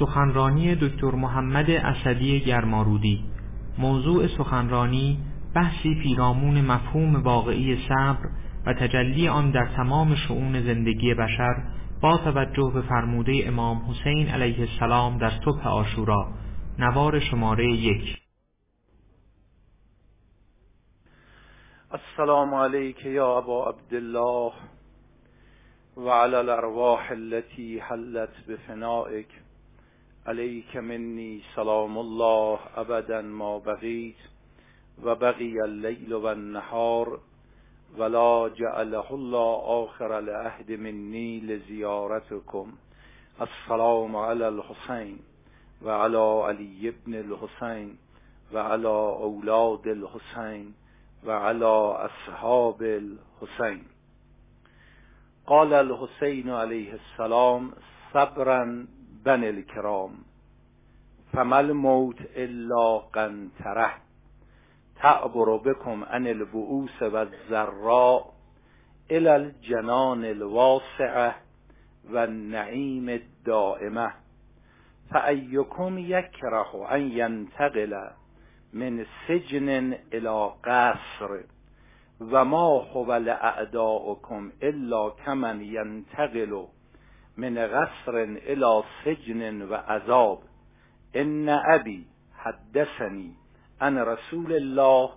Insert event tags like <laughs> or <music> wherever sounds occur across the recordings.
سخنرانی دکتر محمد اسدی گرمارودی. موضوع سخنرانی بحثی پیرامون مفهوم واقعی صبر و تجلی آن در تمام شعون زندگی بشر با توجه به فرموده امام حسین علیه السلام در صبح آشورا نوار شماره یک. السلام علیک یا ابا عبدالله وعلى الارواح التي حلت بفنائك عليك مني سلام الله أبدا ما بغيت وبغي الليل والنهار ولا جعله الله آخر العهد مني لزيارتكم. السلام على الحسين وعلى علي بن الحسين وعلى أولاد الحسين وعلى أصحاب الحسين. قال الحسين عليه السلام صبرا بن الكرام فما الموت الا قنطره. تعبر بكم عن البؤوس والذراء الى الجنان الواسعه والنعيم الدائمه فأيكم يكره أن ينتقل من سجن الى قصر. و ما هو لأعداؤكم الا كمن ينتقل من قصر الى سجن و عذاب. ان ابي حدثني عن رسول الله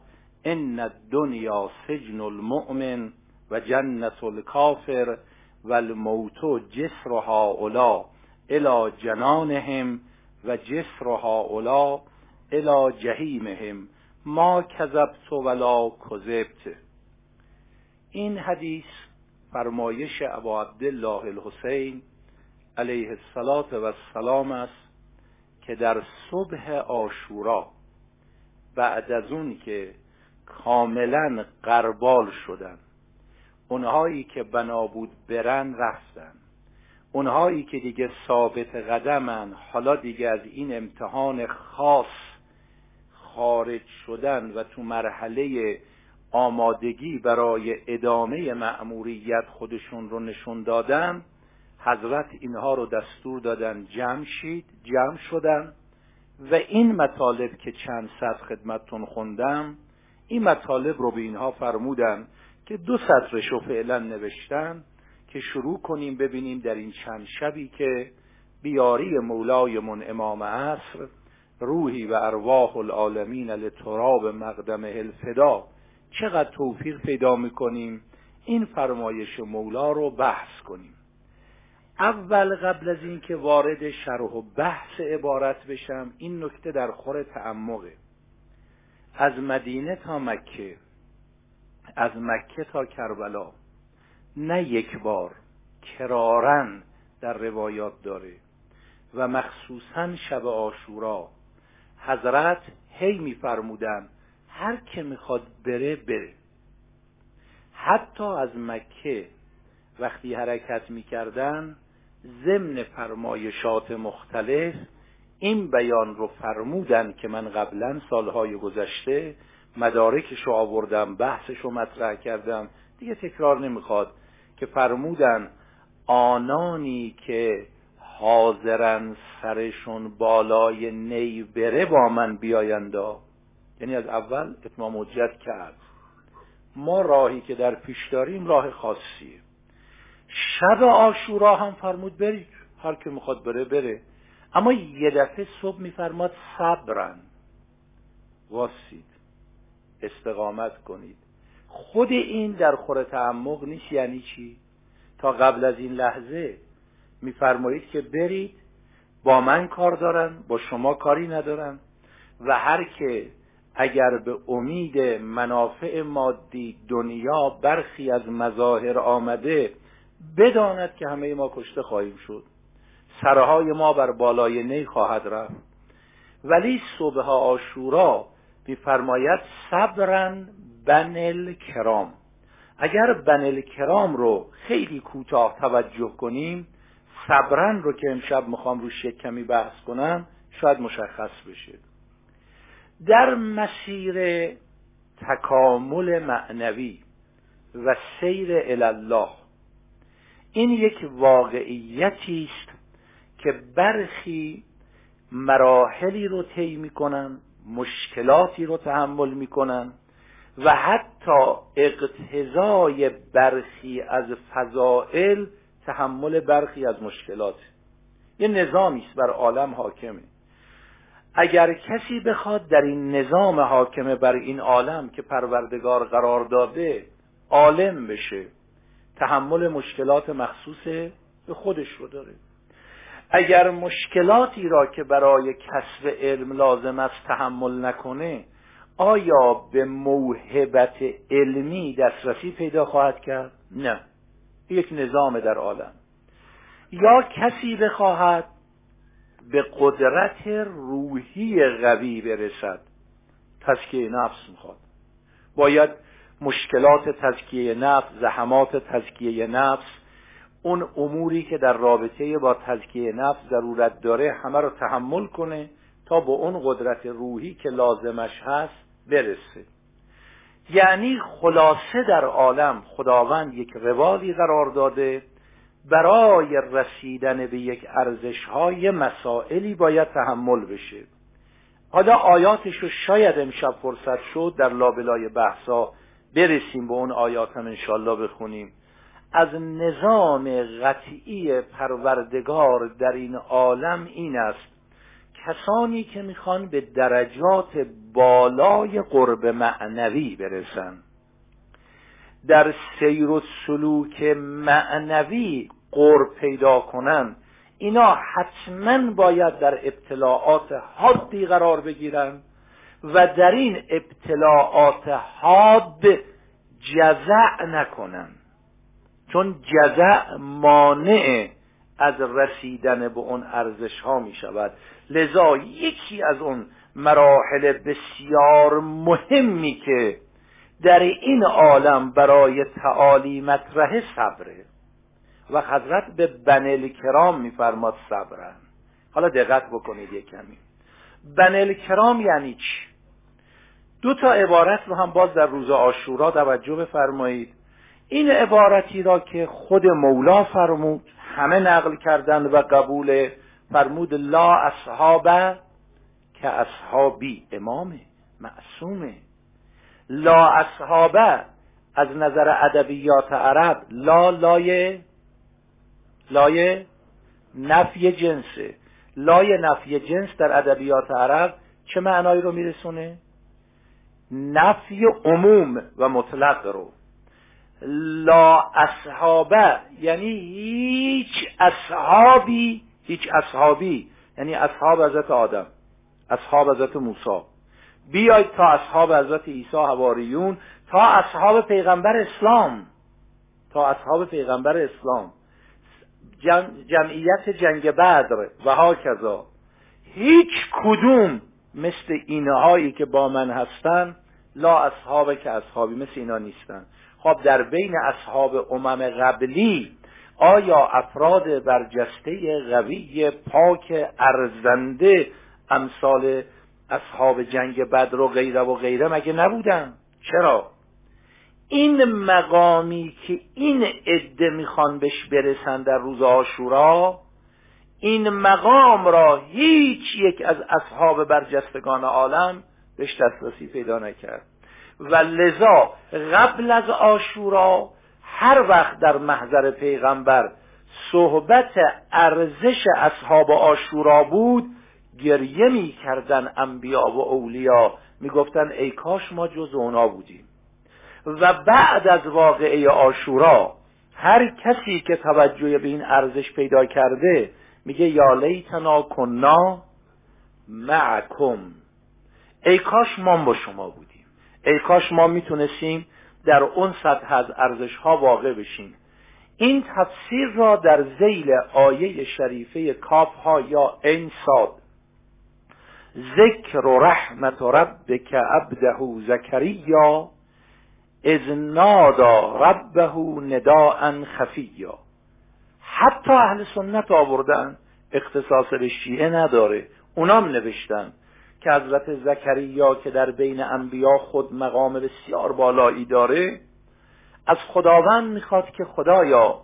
ان الدنيا سجن المؤمن و جنة الكافر و الموت جسر هؤلاء الى جنانهم و جسر هؤلاء الى جهیمهم. ما کذبت ولا کذبت. این حدیث فرمایش ابا عبدالله الحسین علیه السلام است که در صبح آشورا بعد از اون که کاملا قربال شدن اونهایی که بنابود برن رفتن اونهایی که دیگه ثابت قدمن حالا دیگه از این امتحان خاص خارج شدن و تو مرحله آمادگی برای ادامه مأموریت خودشون رو نشون دادن حضرت اینها رو دستور دادن جمع شید جمع شدن و این مطالب که چند سطر خدمتتون خوندم این مطالب رو به اینها فرمودن که دو سطرش رو فعلا نوشتن که شروع کنیم ببینیم در این چند شبی که بیاری مولایمون امام عصر روحی و ارواح العالمین لتراب مقدم الفدا چقدر توفیق پیدا می‌کنیم؟ این فرمایش مولا رو بحث کنیم. اول قبل از اینکه وارد شرح و بحث عبارت بشم این نکته در خور تعمقه. از مدینه تا مکه از مکه تا کربلا نه یک بار کرارن در روایات داره و مخصوصا شب آشورا حضرت هی میفرمودن هر که می‌خواد بره بره. حتی از مکه وقتی حرکت می‌کردن ضمن فرمایشات مختلف این بیان رو فرمودن که من قبلا سالهای گذشته مدارکش رو آوردم بحثش رو مطرح کردم. دیگه تکرار نمی‌خواد که فرمودن آنانی که حاضرن سرشون بالای نی بره با من بیایندا یعنی از اول اتمام حجت کرد. ما راهی که در پیش داریم راه خاصیه شب آشورا هم فرمود برید هر که می‌خواد بره بره. اما یه دفعه صبح میفرماد صبرن. واسید. استقامت کنید. خود این در خور تعمق نیست یعنی چی؟ تا قبل از این لحظه میفرمایید که برید با من کار دارن با شما کاری ندارن و هر که اگر به امید منافع مادی دنیا برخی از مظاهر آمده بداند که همه ما کشته خواهیم شد. سرهای ما بر بالای نی خواهد رفت. ولی صبح آشورا میفرماید صبرن بنل کرام اگر بنل کرام رو خیلی کوتاه توجه کنیم صبرن رو که امشب می‌خوام رو کمی بحث کنم شاید مشخص بشه. در مسیر تکامل معنوی و سیر الله این یک واقعیتی است که برخی مراحلی رو طی می‌کنن مشکلاتی رو تحمل می‌کنن و حتی اقتضای برخی از فضائل تحمل برخی از مشکلات. یه نظامی است بر عالم حاکمه. اگر کسی بخواد در این نظام حاکمه بر این عالم که پروردگار قرار داده عالم بشه تحمل مشکلات مخصوص به خودش رو داره. اگر مشکلاتی را که برای کسب علم لازم است تحمل نکنه آیا به موهبت علمی دسترسی پیدا خواهد کرد؟ نه. یک نظام در عالم. یا کسی بخواهد به قدرت روحی قوی برسد. تزکیه نفس می‌خواد. باید مشکلات تزکیه نفس زحمات تزکیه نفس اون اموری که در رابطه با تزکیه نفس ضرورت داره همه رو تحمل کنه تا به اون قدرت روحی که لازمش هست برسه. یعنی خلاصه در عالم خداوند یک روالی قرار داده برای رسیدن به یک ارزش های مسائلی باید تحمل بشه. حالا آیاتش رو شاید امشب فرصت شد در لابلای بحثا برسیم به اون آیات هم انشالله بخونیم. از نظام قطعی پروردگار در این عالم این است کسانی که می‌خوان به درجات بالای قرب معنوی برسن. در سیر و سلوک معنوی قرب پیدا کنن اینا حتما باید در ابتلاعات حادی قرار بگیرن و در این ابتلاعات حاد جزع نکنن چون جزع مانع از رسیدن به اون ارزش ها می شود لذا یکی از اون مراحل بسیار مهمی که در این عالم برای تعالی مطرح صبره. و حضرت به بنل کرام میفرماد صبرن حالا دقت بکنید یک کمی. بنل کرام یعنی چی؟ دو تا عبارت رو هم باز در روز آشورا توجه بفرمایید. این عبارتی را که خود مولا فرمود همه نقل کردن و قبول فرمود لا اصحاب که اصحابی امامه معصومه. لا اصحابه از نظر ادبیات عرب لا لای لای نفی جنسه لای نفی جنس در ادبیات عرب چه معنایی رو میرسونه؟ نفی عموم و مطلق رو. لا اصحابه یعنی هیچ اصحابی هیچ اصحابی یعنی اصحاب حضرت آدم اصحاب حضرت موسی. بیاید تا اصحاب حضرت عیسی حواریون تا اصحاب پیغمبر اسلام. تا اصحاب پیغمبر اسلام. جمعیت جنگ بدر و ها کذا هیچ کدوم مثل اینهایی که با من هستن لا اصحاب که اصحابی مثل اینا نیستن. خب در بین اصحاب امم قبلی آیا افراد برجسته قوی پاک ارزنده امثال اصحاب جنگ بدر و غیره و غیره مگه نبودن؟ چرا؟ این مقامی که این عده می‌خوان بهش برسن در روز آشورا این مقام را هیچ یک از اصحاب برجستگان عالم بهش دسترسی پیدا نکرد. و لذا قبل از آشورا هر وقت در محضر پیغمبر صحبت ارزش اصحاب آشورا بود گریه می کردن انبیا و اولیا. می گفتن ای کاش ما جز اونا بودیم. و بعد از واقعه آشورا هر کسی که توجه به این ارزش پیدا کرده میگه یا لیتنا کنا معکم. ای کاش ما با شما بودیم. ای کاش ما می‌تونستیم در اون سطح از ارزش ها واقع بشیم. این تفسیر را در زیل آیه شریفه کاف ها یا این ساد ذکر و رحمت ربک عبده زکریا از نادا ربه نداء خفیا. حتی اهل سنت آوردن اختصاص به شیعه نداره اونام نوشتن که حضرت زکریا که در بین انبیا خود مقام بسیار بالایی داره از خداوند می‌خواد که خدایا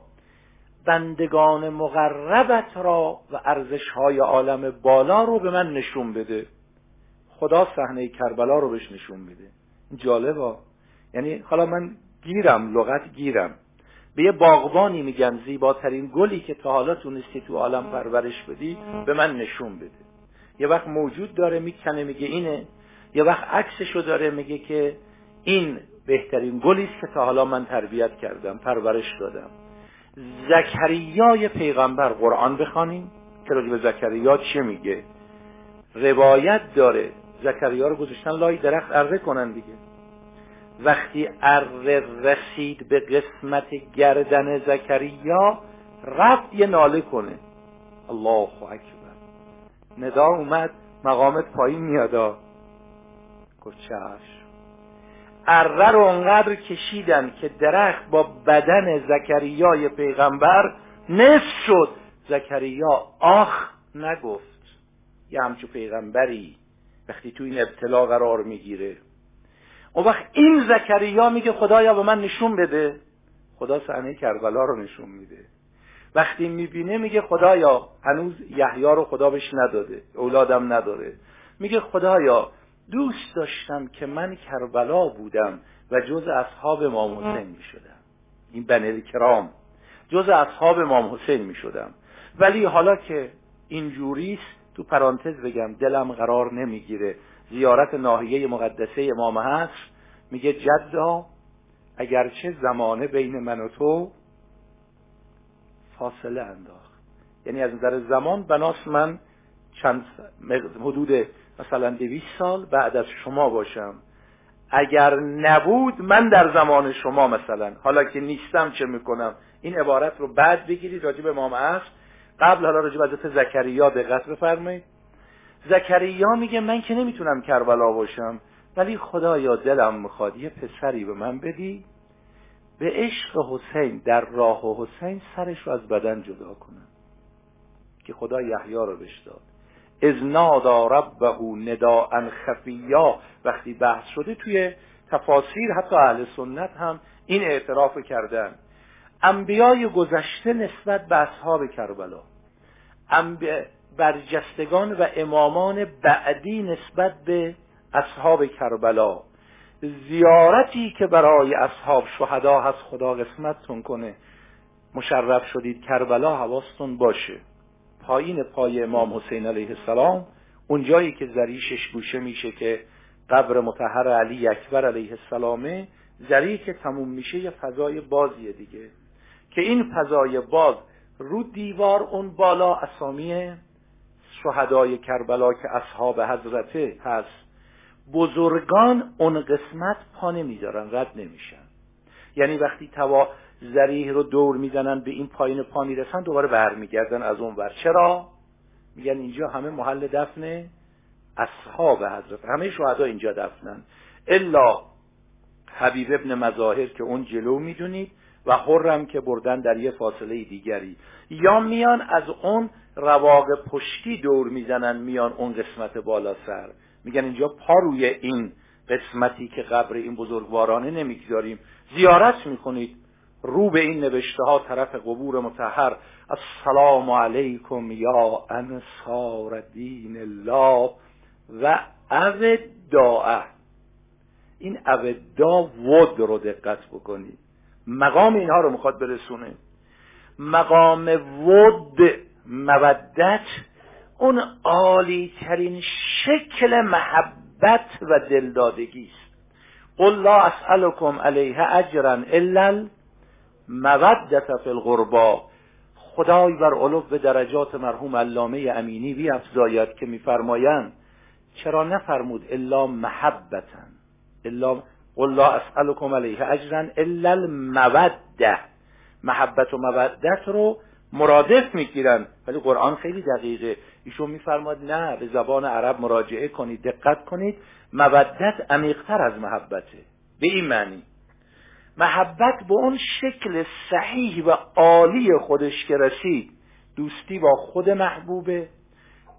بندگان مقربت را و ارزش های عالم بالا رو به من نشون بده. خدا صحنه کربلا رو بهش نشون میده جالبه. یعنی حالا من گیرم لغت گیرم. به یه باغبانی میگم زیباترین گلی که تا حالا تونستی تو عالم پرورش بدی به من نشون بده. یه وقت موجود داره می‌کنه میگه اینه. یه وقت عکسشو داره میگه که این بهترین گلی است که تا حالا من تربیت کردم پرورش دادم. زکریای پیغمبر قرآن بخوانیم که راجب زکریا چه میگه. روایت داره. زکریا رو گذاشتن لای درخت اره کنن دیگه. وقتی اره رسید به قسمت گردن زکریا رفت یه ناله کنه. الله اکبر. ندا اومد مقامت پایین میادا گفت چشم اره رو انقدر کشیدن که درخت با بدن زکریای پیغمبر نصف شد. زکریا آخ نگفت یه همچو پیغمبری وقتی تو این ابتلا قرار می‌گیره. اون وقت این زکریا میگه خدایا به من نشون بده. خدا صحنه کربلا رو نشون میده. وقتی می‌بینه میگه خدایا هنوز یحیی رو خدا بهش نداده اولادم نداره. میگه خدایا دوست داشتم که من کربلا بودم و جز اصحاب امام حسین می‌شدم. این بنل کرام. جز اصحاب امام حسین می‌شدم. ولی حالا که اینجوریست تو پرانتز بگم دلم قرار نمی‌گیره. زیارت ناحیه مقدسه امام هست میگه جدا اگرچه زمانه بین من و تو فاصله انداخت. یعنی از نظر زمان بناس من چند حدود مثلا دویست سال بعد از شما باشم. اگر نبود من در زمان شما مثلا حالا که نیستم چه می‌کنم؟ این عبارت رو بعد بگیرید راجب امام هست قبل حالا راجب حضرت زکریا دقت بفرمایید. زکریا میگه من که نمی‌تونم کربلا باشم ولی خدایا دلم می‌خواد یه پسری به من بدی. به عشق حسین در راه حسین سرش رو از بدن جدا کنم. که خدا یحیی رو بهش داد. از نادا ربه نداء خفیا. وقتی بحث شده توی تفاسیر حتی اهل سنت هم این اعتراف کردن. انبیای گذشته نسبت به اصحاب کربلا برجستگان و امامان بعدی نسبت به اصحاب کربلا. زیارتی که برای اصحاب شهدا هست خدا قسمتتون کنه. مشرف شدید کربلا حواستون باشه. پایین پای امام حسین علیه السلام اون جایی که زریشش گوشه میشه که قبر متحر علی اکبر علیه السلامه زری که تموم میشه یه فضای بازیه دیگه. که این فضای باز رو دیوار اون بالا اسامی شهدای کربلا که اصحاب حضرته هست بزرگان اون قسمت پا نمی‌ذارن رد نمیشن. یعنی وقتی توا زریح رو دور می‌زنن به این پایین پا می‌رسن دوباره برمیگردن از اون ور. چرا؟ میگن اینجا همه محل دفن اصحاب حضرت همه شهدا اینجا دفنن. الا حبیب ابن مظاهر که اون جلو می‌دونید و حرم که بردن در یه فاصله دیگری. یا میان از اون رواق پشتی دور می‌زنن میان اون قسمت بالا سر. میگن اینجا پا روی این قسمتی که قبر این بزرگوارانه نمی‌گذاریم. زیارت می‌کنید. رو به این نوشته ها طرف قبور متحر السلام علیکم یا انصار دین الله و اوداء این اوداء ود رو دقت بکنید. مقام اینها رو می‌خواد برسونه. مقام ود مودت اون عالی ترین شکل محبت و دلدادگی است. قل لا اسألكم علیه اجرا الا مودت فی الغربا خدای بر علو به درجات مرحوم علامه امینی بیافزاید که میفرمایند چرا نفرمود الا محبتا الا قل لا اسألكم علیه اجرا الا الموده محبت و مودت رو مرادف می‌گیرن. ولی قرآن خیلی دقیقه. ایشون میفرماد نه به زبان عرب مراجعه کنید دقت کنید. مودت عمیقتر از محبته. به این معنی. محبت به اون شکل صحیح و عالی خودش که رسید دوستی با خود محبوبه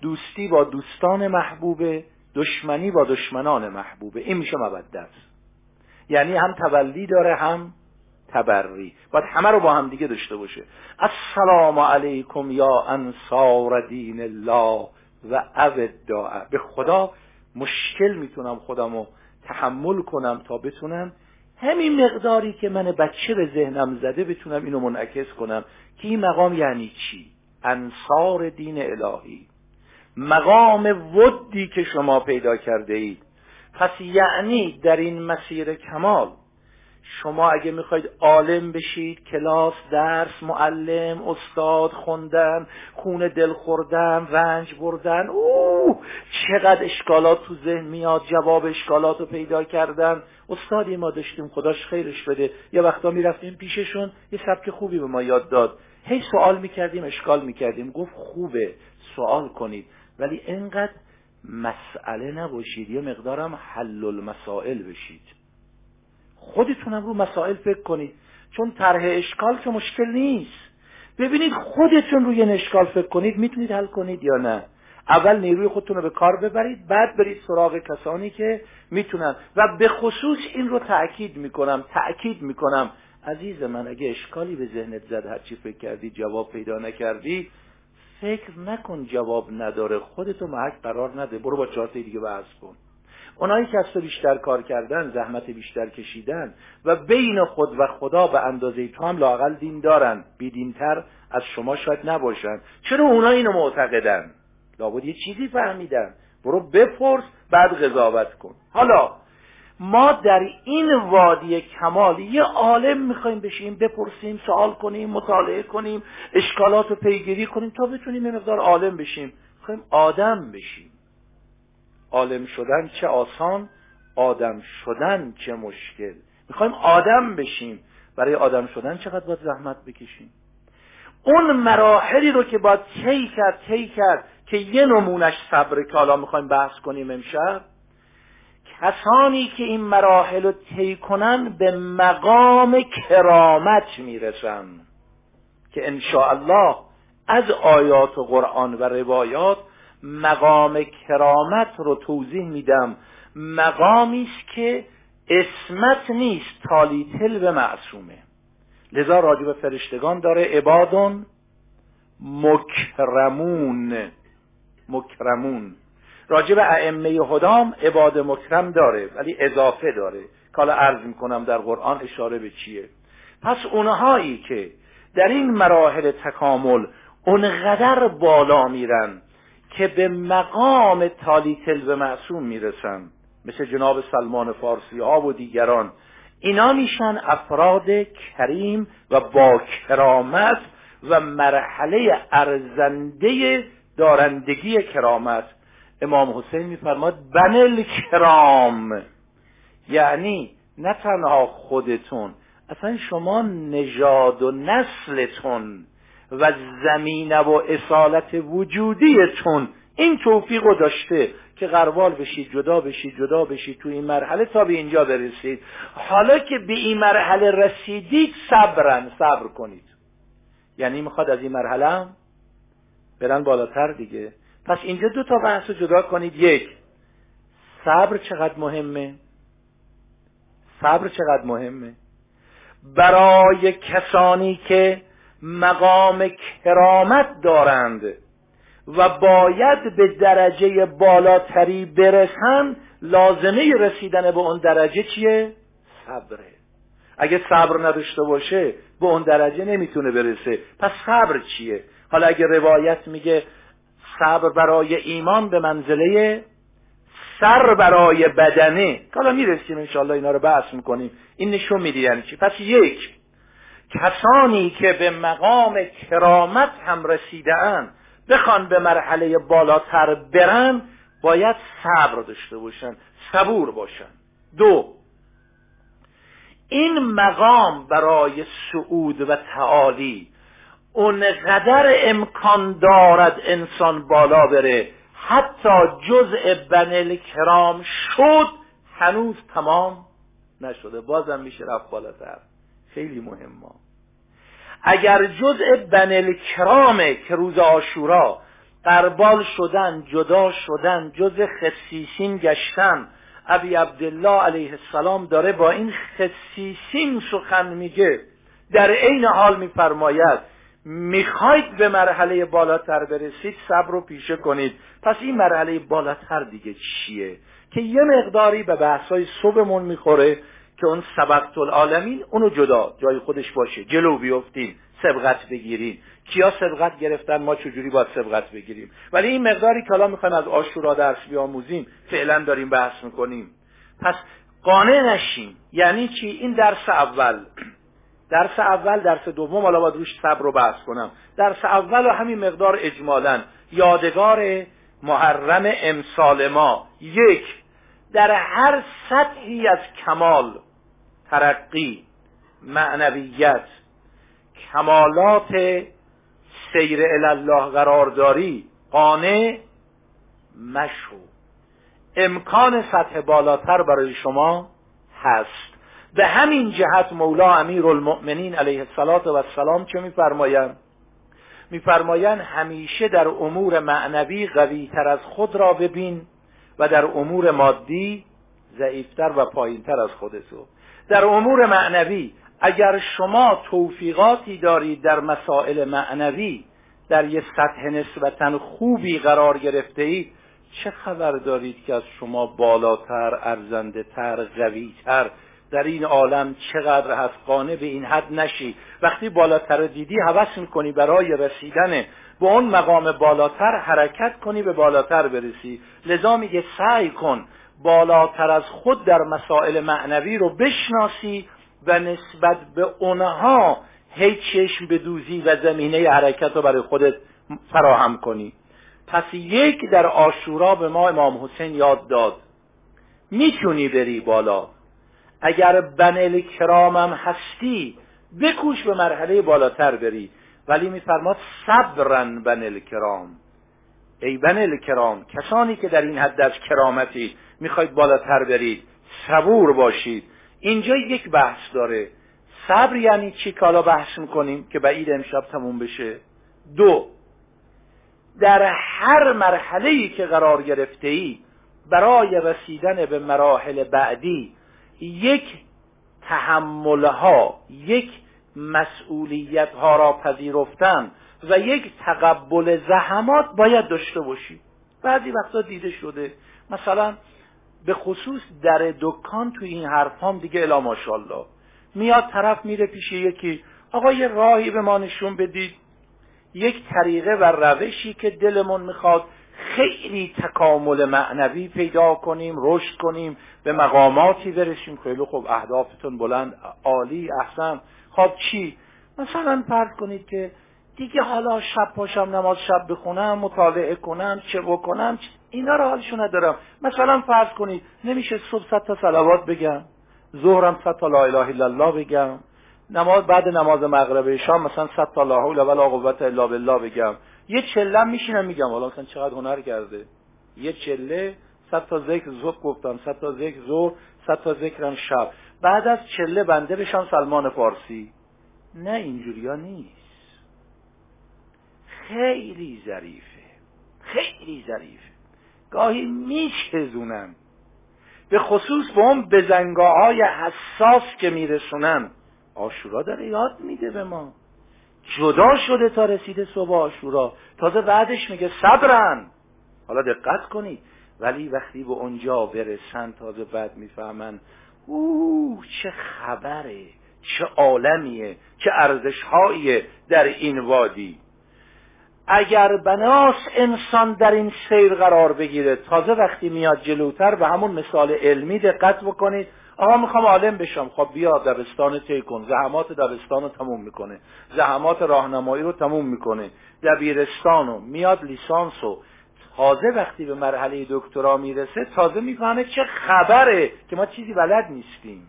دوستی با دوستان محبوبه دشمنی با دشمنان محبوبه. این میشه مودت یعنی هم تولی داره هم تبری. باید همه رو با هم دیگه داشته باشه. السلام علیکم یا انصار دین الله و اوداع به خدا مشکل می‌تونم خودمو تحمل کنم تا بتونم همین مقداری که من بچه به ذهنم زده بتونم اینو منعکس کنم که این مقام یعنی چی؟ انصار دین الهی. مقام ودی که شما پیدا کرده اید. پس یعنی در این مسیر کمال. شما اگه می‌خواید عالم بشید کلاس درس معلم استاد خوندن خون دل خوردن رنج بردن او چقدر اشکالات تو ذهن میاد جواب اشکالات رو پیدا کردن. استادی ما داشتیم خداش خیرش بده. یه وقتا می‌رفتیم پیششون یه سبک خوبی به ما یاد داد. هی سوال می‌کردیم اشکال می‌کردیم. گفت خوبه سوال کنید. ولی انقدر مسئله نباشید یه مقدارم حل المسائل بشید. خودتونم رو مسائل فکر کنید. چون طرح اشکال که مشکل نیست. ببینید خودتون روی اشکال فکر کنید می‌تونید حل کنید یا نه. اول نیروی خودتون رو به کار ببرید بعد برید سراغ کسانی که می‌تونن. و به خصوص این رو تأکید می‌کنم تأکید می‌کنم. عزیز من اگه اشکالی به ذهنت زد هرچی فکر کردی جواب پیدا نکردی فکر نکن جواب نداره. خودتو محک قرار نده. برو با چهار دیگه بحث کن. اونایی که از تو بیشتر کار کردن زحمت بیشتر کشیدن و بین خود و خدا به اندازه تو هم لاقل دین دارن. بیدینتر از شما شاید نباشن. چرا اونا اینو معتقدن؟ لابد یه چیزی فهمیدن برو بپرس بعد قضاوت کن. حالا ما در این وادی کمال یه عالم می‌خوایم بشیم بپرسیم سوال کنیم مطالعه کنیم اشکالات رو پیگیری کنیم تا بتونیم یه مقدار عالم بشیم. می‌خوایم آدم بشیم. عالم شدن چه آسان آدم شدن چه مشکل. می‌خوایم آدم بشیم. برای آدم شدن چقدر باید زحمت بکشیم؟ اون مراحلی رو که باید طی کرد طی کرد که یه نمونش صبر که حالا می‌خوایم بحث کنیم امشب کسانی که این مراحل رو طی کنن به مقام کرامت می‌رسن که الله از آیات و قرآن و روایات مقام کرامت رو توضیح میدم. مقامی است که اسمت نیست تالیتل به معصومه. لذا راجب فرشتگان داره عبادون مکرمون. مکرمون. راجب ائمه هدام عباد مکرم داره ولی اضافه داره. کالا عرض می‌کنم در قرآن اشاره به چیه؟ پس اونهایی که در این مراحل تکامل اونقدر بالا میرن که به مقام تالیتل به معصوم می‌رسن مثل جناب سلمان فارسی ها و دیگران اینا میشن افراد کریم و با کرامت و مرحله ارزنده دارندگی کرامت امام حسین میفرماد بنل کرام یعنی نه تنها خودتون اصلا شما نژاد و نسلتون و زمینه و اصالت وجودیتون این توفیق رو داشته که غروال بشید جدا بشید جدا بشید تو این مرحله تا به اینجا برسید. حالا که به این مرحله رسیدید صبرن صبر کنید. یعنی می‌خواد از این مرحله برن بالاتر دیگه. پس اینجا دو تا بحث رو جدا کنید. یک صبر چقدر مهمه؟ صبر چقدر مهمه؟ برای کسانی که مقام کرامت دارند و باید به درجه بالاتری برسن لازمه رسیدن به اون درجه چیه؟ صبره. اگه صبر نداشته باشه به اون درجه نمی‌تونه برسه. پس صبر چیه؟ حالا اگه روایت میگه صبر برای ایمان به منزله سر برای بدنه. حالا می‌رسیم انشاءالله اینا رو بحث می‌کنیم. این نشون میده یعنی چی؟ پس یک کسانی که به مقام کرامت هم رسیدن بخوان به مرحله بالاتر برن باید صبر داشته باشن صبور باشن. دو این مقام برای سعود و تعالی اونقدر امکان دارد انسان بالا بره. حتی جزء بنل کرام شد هنوز تمام نشده. بازم میشه رفت بالاتر. خیلی مهمه اگر جزء بنل کرامه که روز آشورا قربال شدن جدا شدن جزء خصیصین گشتن ابی عبدالله علیه السلام داره با این خصیصین سخن میگه. در عین حال میفرماید می‌خواید به مرحله بالاتر برسید صبر رو پیشه کنید. پس این مرحله بالاتر دیگه چیه؟ که یه مقداری به بحثای صبحمون می‌خوره که اون سبقت العالمین اونو جدا جای خودش باشه. جلو بیفتیم سبقت بگیریم کیا سبقت گرفتن؟ ما چجوری باید سبقت بگیریم؟ ولی این مقداری که حالا می‌خوایم از آشورا درس بیاموزیم فعلا داریم بحث می‌کنیم. پس قانع نشیم. یعنی چی؟ این درس اول. درس اول درس دوم حالا باید روش صبر رو بحث کنم. درس اول و همین مقدار اجمالا. یادگار محرم امسال ما. یک در هر سطحی از کمال ترقی معنویت کمالات سیر الله قرارداری قانع مشو امکان سطح بالاتر برای شما هست. به همین جهت مولا امیر المؤمنین علیه السلام چه میفرمایند؟ میفرمایند همیشه در امور معنوی قوی تر از خود را ببین و در امور مادی ضعیفتر و پایینتر از خودتو در امور معنوی اگر شما توفیقاتی دارید در مسائل معنوی در یه سطح نسبتا خوبی قرار گرفته اید چه خبر دارید که از شما بالاتر ارزنده تر قوی تر در این عالم چقدر هست قانه به این حد نشی. وقتی بالاتر دیدی حوث می‌کنی برای رسیدن به اون مقام بالاتر حرکت کنی به بالاتر برسی. لذا میگه سعی کن بالاتر از خود در مسائل معنوی رو بشناسی و نسبت به اونها هی چشم بدوزی و زمینه حرکت رو برای خودت فراهم کنی. پس یک در آشورا به ما امام حسین یاد داد. می‌تونی بری بالا. اگر بنل کرامم هستی بکوش به مرحله بالاتر بری. ولی میفرماد صبرن بنل کرام ای بنل کرام کسانی که در این حد از کرامتی می‌خواید بالاتر برید صبور باشید. اینجا یک بحث داره. صبر یعنی چی؟ که حالا بحث می‌کنیم که بعید امشب تموم بشه. دو در هر مرحله ای که قرار گرفته ای برای رسیدن به مراحل بعدی یک تحملها یک مسئولیت ها را پذیرفتن و یک تقبل زحمات باید داشته باشی. بعضی وقتا دیده شده. مثلا به خصوص در دکان تو این حرفام دیگه الا ماشاءالله. میاد طرف میره پیش یکی آقا یه راهی به ما نشون بدید. یک طریقه و روشی که دلمون می‌خواد خیلی تکامل معنوی پیدا کنیم رشد کنیم به مقاماتی برسیم خیلی خوب اهدافتون بلند عالی احسن. خب چی؟ مثلا فرض کنید که دیگه حالا شب پاشم نماز شب بخونم مطالعه کنم چه بکنم اینا رو حالشو ندارم. مثلا فرض کنید نمیشه صبح صد تا صلوات بگم ظهرم صد تا لا اله الا الله بگم نماز بعد نماز مغرب شام مثلا صد تا لا حول ولا قوت الا بالله بگم. یه چله میشینم میگم حالا مثلا چقدر هنر کرده. یه چله صد تا ذکر صبح گفتم صد تا ذکر ظهر صد تا ذکرم شب. بعد از چله بنده بشم سلمان فارسی. نه اینجوریا نیست. خیلی ظریفه. خیلی ظریفه. گاهی میچزونن به خصوص به اون بزنگاه های حساس که میرسونن. آشورا داره یاد میده به ما. جدا شده تا رسیده صبح آشورا. تازه بعدش میگه صبرن. حالا دقت کنید ولی وقتی به اونجا برسن تازه بعد می‌فهمن. اوه چه خبره. چه عالمیه. چه ارزشهاییه در این وادی. اگر بناس انسان در این سیر قرار بگیره تازه وقتی میاد جلوتر به همون مثال علمی دقت بکنید. آقا می‌خوام عالم بشم. خب بیا دبستان طی کن. زحمات دبستان رو تموم می‌کنه. زحمات راهنمایی رو تموم می‌کنه. دبیرستان رو. میاد لیسانس رو. تازه وقتی به مرحله دکترا می‌رسه تازه می‌فهمه چه خبره که ما چیزی بلد نیستیم.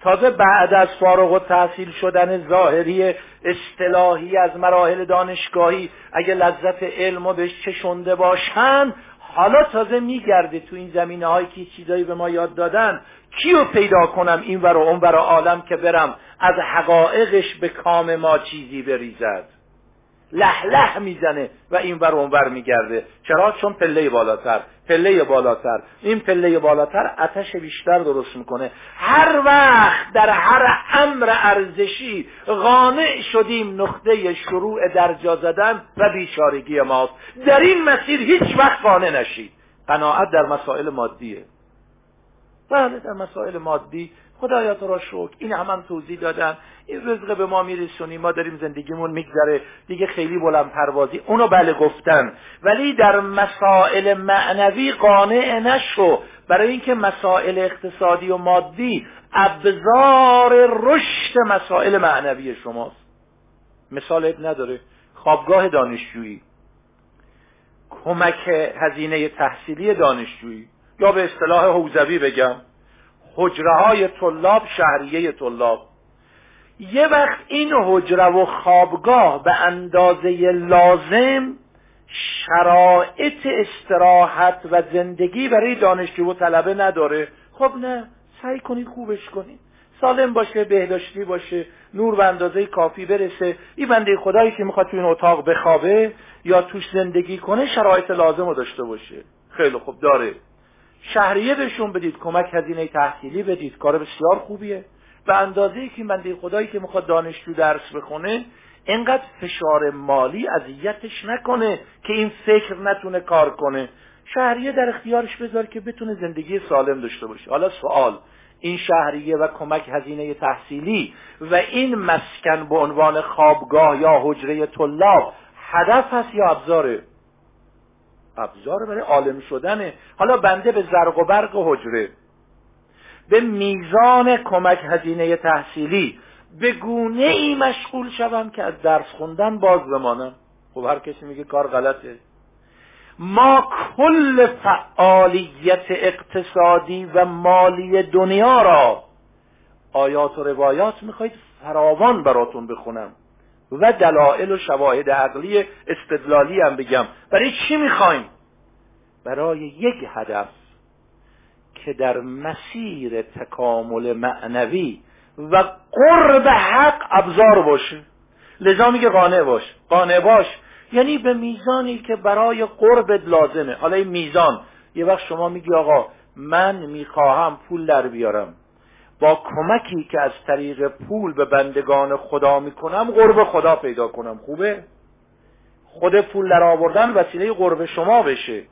تازه بعد از فارغ و تحصیل شدن ظاهری اصطلاحی از مراحل دانشگاهی اگه لذت علم و بهش چشنده باشن حالا تازه میگرده تو این زمینه هایی که چیزایی به ما یاد دادن. کیو پیدا کنم این ور و اون ور عالم که برم از حقایقش به کام ما چیزی بریزد؟ لح لح می‌زنه و این بر اونور میگرده. چرا؟ چون پله بالاتر. پله بالاتر. این پله بالاتر آتش بیشتر درست می‌کنه. هر وقت در هر امر ارزشی قانع شدیم نقطه شروع درجا زدن و بیچارگی ماست. در این مسیر هیچ وقت قانع نشید. قناعت در مسائل مادیه. بله در مسائل مادی. خدایا تو را شکر. این هم, هم توضیح دادن این رزق به ما میرسونی. ما داریم زندگیمون میگذره. دیگه خیلی بلند پروازی اونو بله گفتن. ولی در مسائل معنوی قانع نشو. برای اینکه مسائل اقتصادی و مادی ابزار رشد مسائل معنوی شماست. مثال نداره. خوابگاه دانشجویی. کمک هزینه تحصیلی دانشجویی. یا به اصطلاح حوزوی بگم حجره های طلاب شهریه طلاب. یه وقت این حجره و خوابگاه به اندازه لازم شرایط استراحت و زندگی برای دانشجو و طلبه نداره. خب نه سعی کنید خوبش کنید. سالم باشه بهداشتی باشه نور به اندازه کافی برسه. این بنده خدایی که می‌خواد تو این اتاق بخوابه یا توش زندگی کنه شرایط لازم رو داشته باشه. خیلی خوب داره. شهریه بهشون بدید کمک هزینه تحصیلی بدید. کار بسیار خوبیه. به اندازه که بنده خدایی که می‌خواد دانشجو درس بخونه اینقدر فشار مالی اذیتش نکنه که این فکر نتونه کار کنه. شهریه در اختیارش بذار که بتونه زندگی سالم داشته باشه. حالا سوال این شهریه و کمک هزینه تحصیلی و این مسکن به عنوان خوابگاه یا حجره طلاب هدف هست یا ابزاره؟ ابزار برای عالم شدنه حالا بنده به زرق و برق حجره. به میزان کمک هزینه تحصیلی. به گونه ای مشغول شوم که از درس خوندن باز بمانم. خب هر کسی میگه کار غلطه. ما کل فعالیت اقتصادی و مالی دنیا را آیات و روایات می‌خواید فراوان براتون بخونم. و دلایل و شواهد عقلی استدلالی هم بگم. برای چی می‌خوایم؟ برای یک هدف که در مسیر تکامل معنوی و قرب حق ابزار باشه. لذا میگه قانع باش. قانع باش. یعنی به میزانی که برای قربت لازمه. حالا این میزان. یه وقت شما میگی آقا من می‌خواهم پول در بیارم. با کمکی که از طریق پول به بندگان خدا می‌کنم قرب خدا پیدا کنم. خوبه؟ خود پول در آوردن وسیله قرب شما بشه.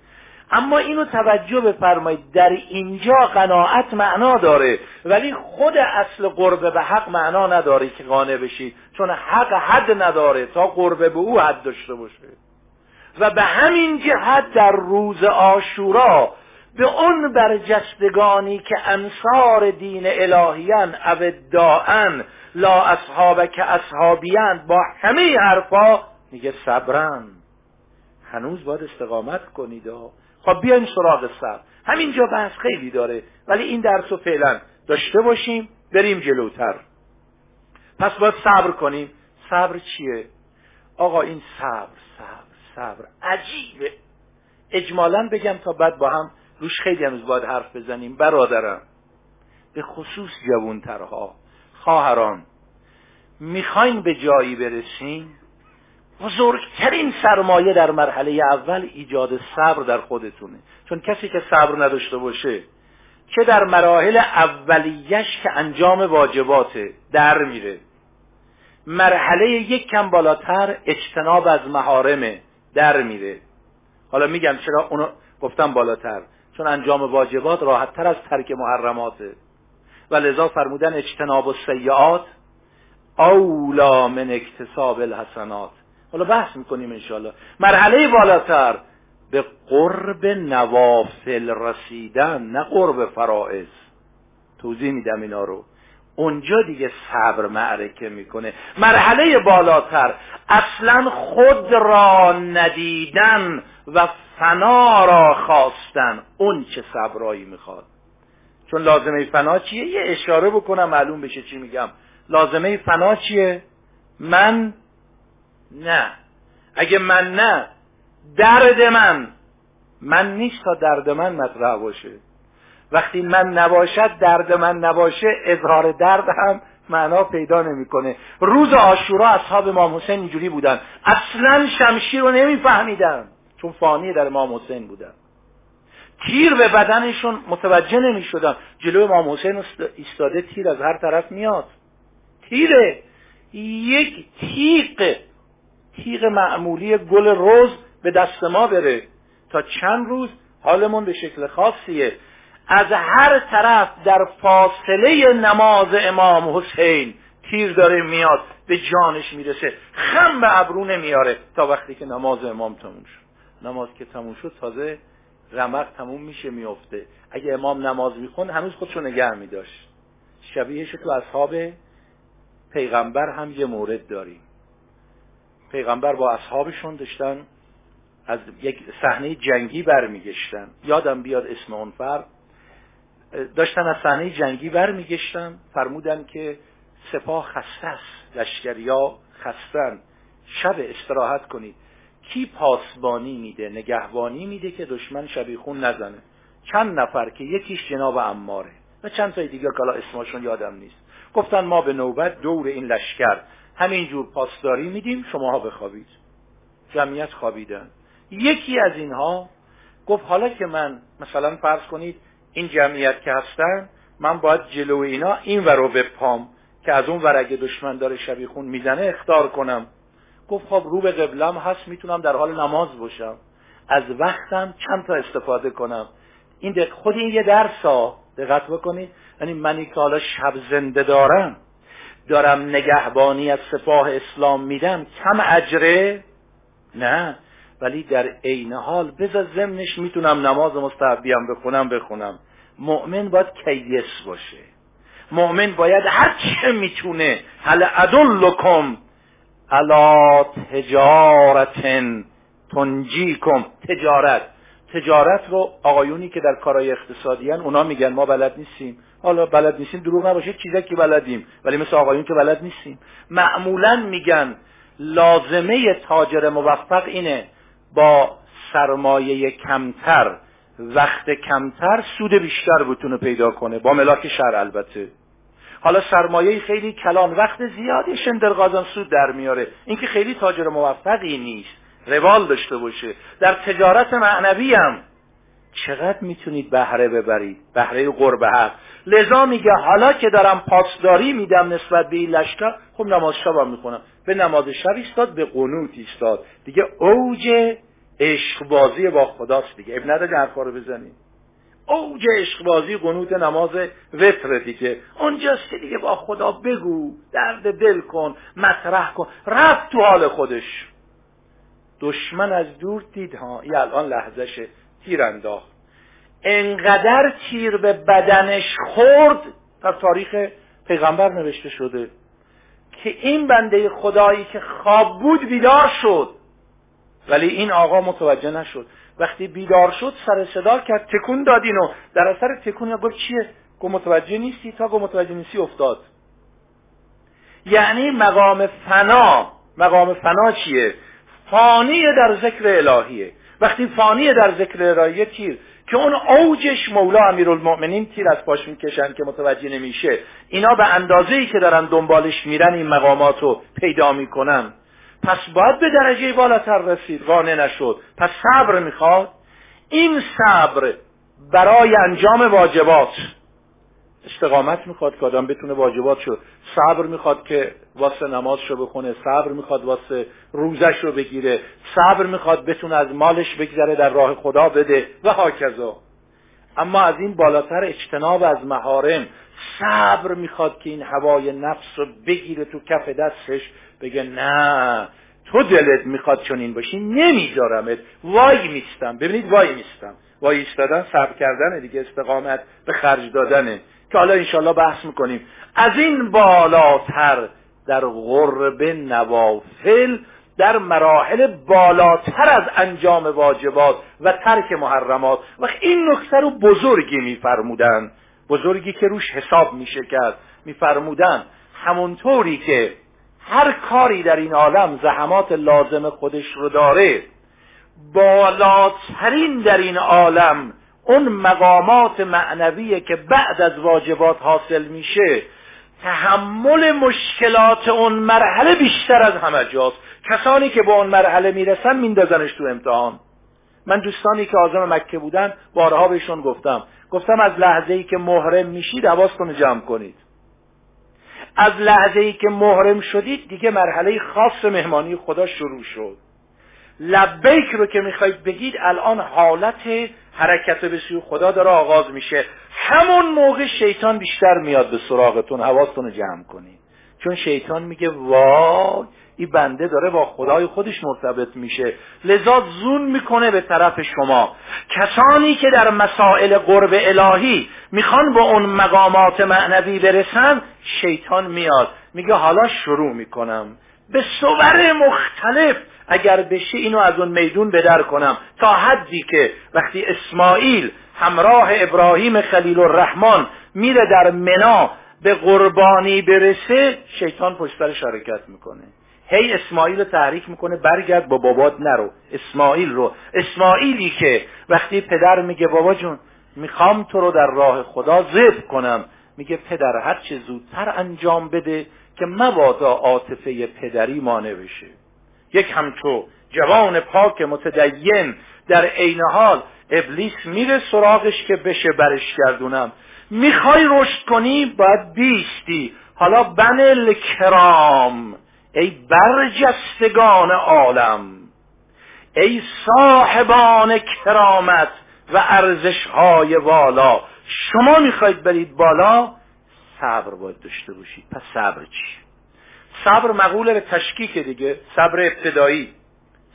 اما اینو توجه بفرمایید در اینجا قناعت معنا داره ولی خود اصل قرب به حق معنا نداره که قانع بشید چون حق حد نداره تا قرب به او حد داشته باشه. و به همین جهت در روز آشورا به اون برجستگانی که انصار دین الهیان ابداعن لا اصحاب که اصحابیان با همه حرفا میگه صبرن. هنوز باید استقامت کنید. خب بیایم سراغ صبر. همینجا بحث خیلی داره ولی این درس رو فعلا داشته باشیم بریم جلوتر. پس باید صبر کنیم. صبر چیه؟ آقا این صبر صبر صبر عجیبه. اجمالا بگم تا بعد با هم روش خیلی هنوز باید حرف بزنیم. برادرم به خصوص جوانترها خواهران می‌خواین به جایی برسیم بزرگترین سرمایه در مرحله اول ایجاد صبر در خودتونه. چون کسی که صبر نداشته باشه چه در مراحل اولیش که انجام واجباته در میره. مرحله یک کم بالاتر اجتناب از محارمه در میره. حالا میگم چرا اونو گفتم بالاتر. چون انجام واجبات راحتتر از ترک محرماته. و لذا فرمودن اجتناب و سیعات اولا من اکتساب الحسنات. حالا بحث می‌کنیم انشاءالله. مرحله بالاتر به قرب نوافل رسیدن نه قرب فرائض. توضیح میدم اینا رو. اونجا دیگه صبر معرکه می‌کنه. مرحله بالاتر. اصلا خود را ندیدن و فنا را خواستن. اون چه صبرایی می‌خواد. چون لازمه فنا چیه؟ یه اشاره بکنم معلوم بشه چی میگم. لازمه فنا چیه؟ من نه. اگه من نه درد من. من نیست تا درد من مطرح باشه. وقتی من نباشد درد من نباشه اظهار درد هم معنا پیدا نمی‌کنه. روز آشورا اصحاب امام حسین اینجوری بودن. اصلا شمشیر رو نمیفهمیدن. چون فانی در امام حسین بودن. تیر به بدنشون متوجه نمی شدن جلو امام حسین ایستاده تیر از هر طرف میاد. تیره. یک تیق تیغ معمولی گل روز به دست ما بره. تا چند روز حالمون به شکل خاصیه. از هر طرف در فاصله نماز امام حسین تیر داره میاد به جانش می‌رسه خم به ابرو نمیاره تا وقتی که نماز امام تموم شد. نماز که تموم شد تازه رمق تموم میشه میفته اگه امام نماز میخون هنوز خودشو نگه میداشت. شبیهش تو اصحاب پیغمبر هم یه مورد داریم. پیغمبر با اصحابشون داشتن از یک صحنه جنگی برمیگشتن. یادم بیاد اسم اون فرد داشتن از صحنه جنگی برمیگشتن. فرمودن که سپاه خسته است. لشکریا خستن. شب استراحت کنید کی پاسبانی میده؟ نگهبانی میده که دشمن شبیخون نزنه. چند نفر که یکیش جناب اماره. و چند تای دیگه کلا اسمشون یادم نیست. گفتن ما به نوبت دور این لشکر. همینجور پاسداری میدیم شماها بخوابید. جمعیت خوابیدن. یکی از اینها گفت حالا که من مثلا فرض کنید این جمعیت که هستن من باید جلو اینا این ورو به پام که از اون ور اگه دشمن داره شبیخون می‌زنه اختار کنم. گفت خب رو به قبلم هست می‌تونم در حال نماز باشم. از وقتم چند تا استفاده کنم. این خود این یه درسا دقت بکنید. یعنی منی که حالا شب زنده دارم دارم نگهبانی از سپاه اسلام میدم کم اجره؟ نه. ولی در عین حال بذار ضمنش می‌تونم نماز مستحبیم بخونم بخونم. مؤمن باید کیس باشه. مؤمن باید هر چه می‌تونه. هل ادلکم علا تجارتن تنجیکم. تجارت. تجارت رو آقایونی که در کارهای اقتصادی هن اونا میگن ما بلد نیستیم. حالا بلد نیستیم دروغ نباشه چیزا که بلدیم. ولی مثل آقایون که بلد نیستیم. معمولا میگن لازمه تاجر موفق اینه با سرمایه کمتر وقت کمتر سود بیشتر بتونه پیدا کنه. با ملاک شر البته. حالا سرمایه خیلی کلان وقت زیادی شندرغازان سود در میاره. این که خیلی تاجر موفقی نیست روال داشته باشه. در تجارت معنوی هم. چقدر می‌تونید بهره ببرید؟ بهره قربه هست. لذا میگه حالا که دارم پاسداری میدم نسبت به این لشکر خب نماز شب می‌خونم. به نماز شب ایستاد به قنوت ایستاد. دیگه اوج عشقبازی با خداست دیگه. اب نداره حرفا رو بزنیم اوج عشقبازی قنوت نماز وتر دیگه. اونجاست دیگه با خدا بگو درد دل کن مطرح کن. رفت تو حال خودش. دشمن از دور دید ها ای الان لحظهشه. تیر انداخت. انقدر تیر به بدنش خورد در تاریخ پیغمبر نوشته شده. که این بنده خدایی که خواب بود بیدار شد. ولی این آقا متوجه نشد. وقتی بیدار شد سر صدا کرد تکون دادین و در اثر تکون گفت چیه؟ گفت متوجه نیستی؟ تا گفت متوجه نیستی افتاد. یعنی مقام فنا مقام فنا چیه؟ فانی در ذکر الهیه. وقتی فانی در ذکر الهیه تیر که اون اوجش مولا امیرالمؤمنین تیر از پاش می‌کشن که متوجه نمیشه. اینا به اندازه ای که دارن دنبالش میرن این مقامات رو پیدا می‌کنن. پس باید به درجه بالاتر رسید. قانع نشد. پس صبر می‌خواد. این صبر برای انجام واجبات استقامت می‌خواد که آدم بتونه واجبات شو. صبر می‌خواد که واسه نماز شو بخونه. صبر می‌خواد واسه روزش رو بگیره. صبر می‌خواد بتونه از مالش بگذره در راه خدا بده. و هاکذا. اما از این بالاتر اجتناب از محارم. صبر می‌خواد که این هوای نفس رو بگیره تو کف دستش. بگه نه تو دلت می‌خواد چنین باشی. نمیذارمت وای میستم. ببینید وای میستم. وای ایستادن صبر کردن دیگه. استقامت به خرج دادنه. که حالا انشالله بحث می‌کنیم. از این بالاتر در غرب نوافل در مراحل بالاتر از انجام واجبات و ترک محرمات و این نکته رو بزرگی میفرمودن. بزرگی که روش حساب میشه کرد. میفرمودن همونطوری که هر کاری در این عالم زحمات لازم خودش رو داره بالاترین در این عالم اون مقامات معنویه که بعد از واجبات حاصل میشه تحمل مشکلات اون مرحله بیشتر از همه جاست. کسانی که به اون مرحله می‌رسن میندازنش تو امتحان. من دوستانی که آزم مکه بودن بارها بهشون گفتم. گفتم از لحظه ای که محرم میشید حواستون جمع کنید. از لحظه ای که محرم شدید دیگه مرحله خاص مهمانی خدا شروع شد. لبیک رو که می‌خواید بگید الان حالت حرکت به سوی خدا داره آغاز میشه. همون موقع شیطان بیشتر میاد به سراغتون حواستون جمع کنید. چون شیطان میگه وای این بنده داره با خدای خودش مرتبط میشه. لذا زون می‌کنه به طرف شما. کسانی که در مسائل قرب الهی می‌خوان با اون مقامات معنوی برسن شیطان میاد. میگه حالا شروع می‌کنم. به صور مختلف اگر بشه اینو از اون میدون بدر کنم. تا حدی که وقتی اسماعیل همراه ابراهیم خلیل الرحمن میره در منا به قربانی برسه شیطان پشترش حرکت می‌کنه. هی اسماعیل رو تحریک می‌کنه برگرد با بابات نرو. اسماعیل رو. اسماعیلی که وقتی پدر میگه بابا جون می‌خوام تو رو در راه خدا ذبح کنم. میگه پدر هر چه زودتر انجام بده که مبادا عاطفه پدری مانع بشه یک همچو جوان پاک متدین در عین حال ابلیس میره سراغش که بشه برش گردونم. می‌خوای رشد کنی؟ باید بیستی. حالا بن کرام ای برجستگان عالم. ای صاحبان کرامت و ارزش های والا. شما می‌خواید برید بالا؟ صبر باید داشته باشید پس صبر چی؟ صبر مقوله به تشکیک دیگه صبر ابتدایی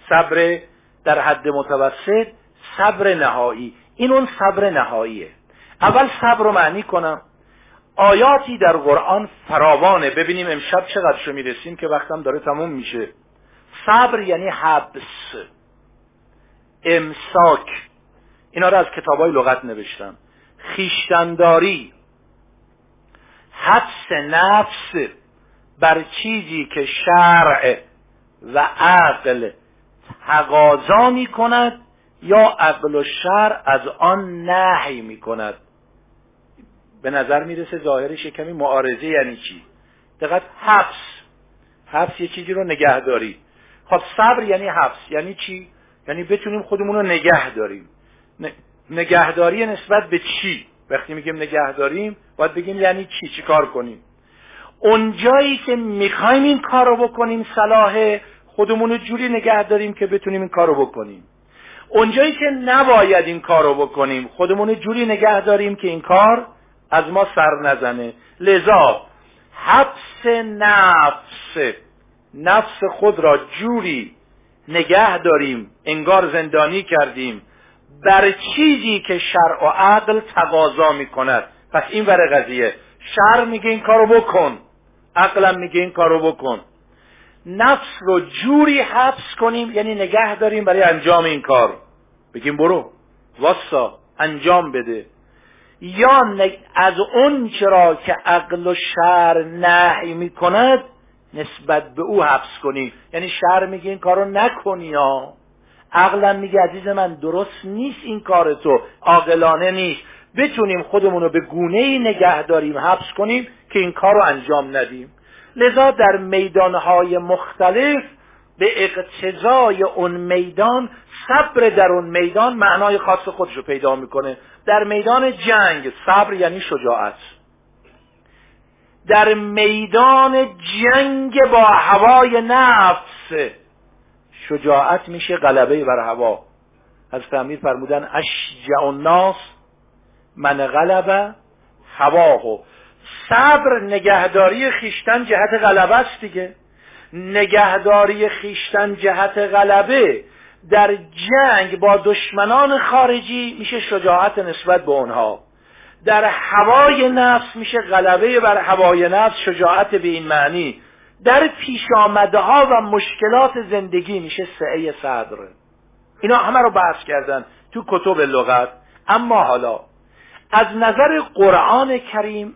صبر در حد متوسط صبر نهایی. این اون صبر نهاییه. اول صبر رو معنی کنم. آیاتی در قرآن فراوانه. ببینیم امشب چقدر شو می‌رسیم که وقتم داره تموم میشه. صبر یعنی حبس. امساک. اینا رو از کتابای لغت نوشتم. خیشتنداری. حبس نفس. بر چیزی که شرع و عقل تقاضا می کند یا عقل و شرع از آن نهی می کند به نظر می‌رسه ظاهرش کمی معارضه یعنی چی؟ دقت حبس. حبس یه چیزی رو نگهداری. خب صبر یعنی حبس. یعنی چی؟ یعنی بتونیم خودمون رو نگه داریم. نگهداری نسبت به چی؟ وقتی میگیم نگه داریم باید بگیم یعنی چی؟ چی کار کنیم؟ اونجایی که می‌خوایم این کار رو بکنیم صلاح خودمون رو جوری نگه داریم که بتونیم این کار رو بکنیم اونجایی که نباید این کار رو بکنیم خودمون رو جوری نگه داریم که این کار از ما سر نزنه. لذا حبس نفس نفس خود را جوری نگه داریم انگار زندانی کردیم بر چیزی که شرع و عقل تقاضا می کند پس این ور قضیه. شرع میگه این کارو بکن. عقلم میگه این کارو بکن. نفس رو جوری حبس کنیم یعنی نگه داریم برای انجام این کار. بگیم برو. واسا انجام بده. یا از اون چرا که عقل و شر نهی می‌کند نسبت به او حبس کنیم یعنی شر میگه این کارو نکنی یا عقلم میگه عزیز من درست نیست این کار تو. عاقلانه نیست. بتونیم خودمون رو به گونه نگه داریم حبس کنیم که این کار رو انجام ندیم. لذا در میدانهای مختلف به اقتضای اون میدان صبر در اون میدان معنای خاص خودش رو پیدا می‌کنه. در میدان جنگ صبر یعنی شجاعت. در میدان جنگ با هوای نفس شجاعت میشه غلبه بر هوا. از تعمیر فرمودن اشجع الناس من غلبه هواه. صبر نگهداری خیشتن جهت غلبه است دیگه. نگهداری خیشتن جهت غلبه در جنگ با دشمنان خارجی میشه شجاعت نسبت به اونها. در هوای نفس میشه غلبه بر هوای نفس شجاعت به این معنی. در پیش آمده ها و مشکلات زندگی میشه سعه صدر. اینا همه رو بحث کردن تو کتب لغت. اما حالا از نظر قرآن کریم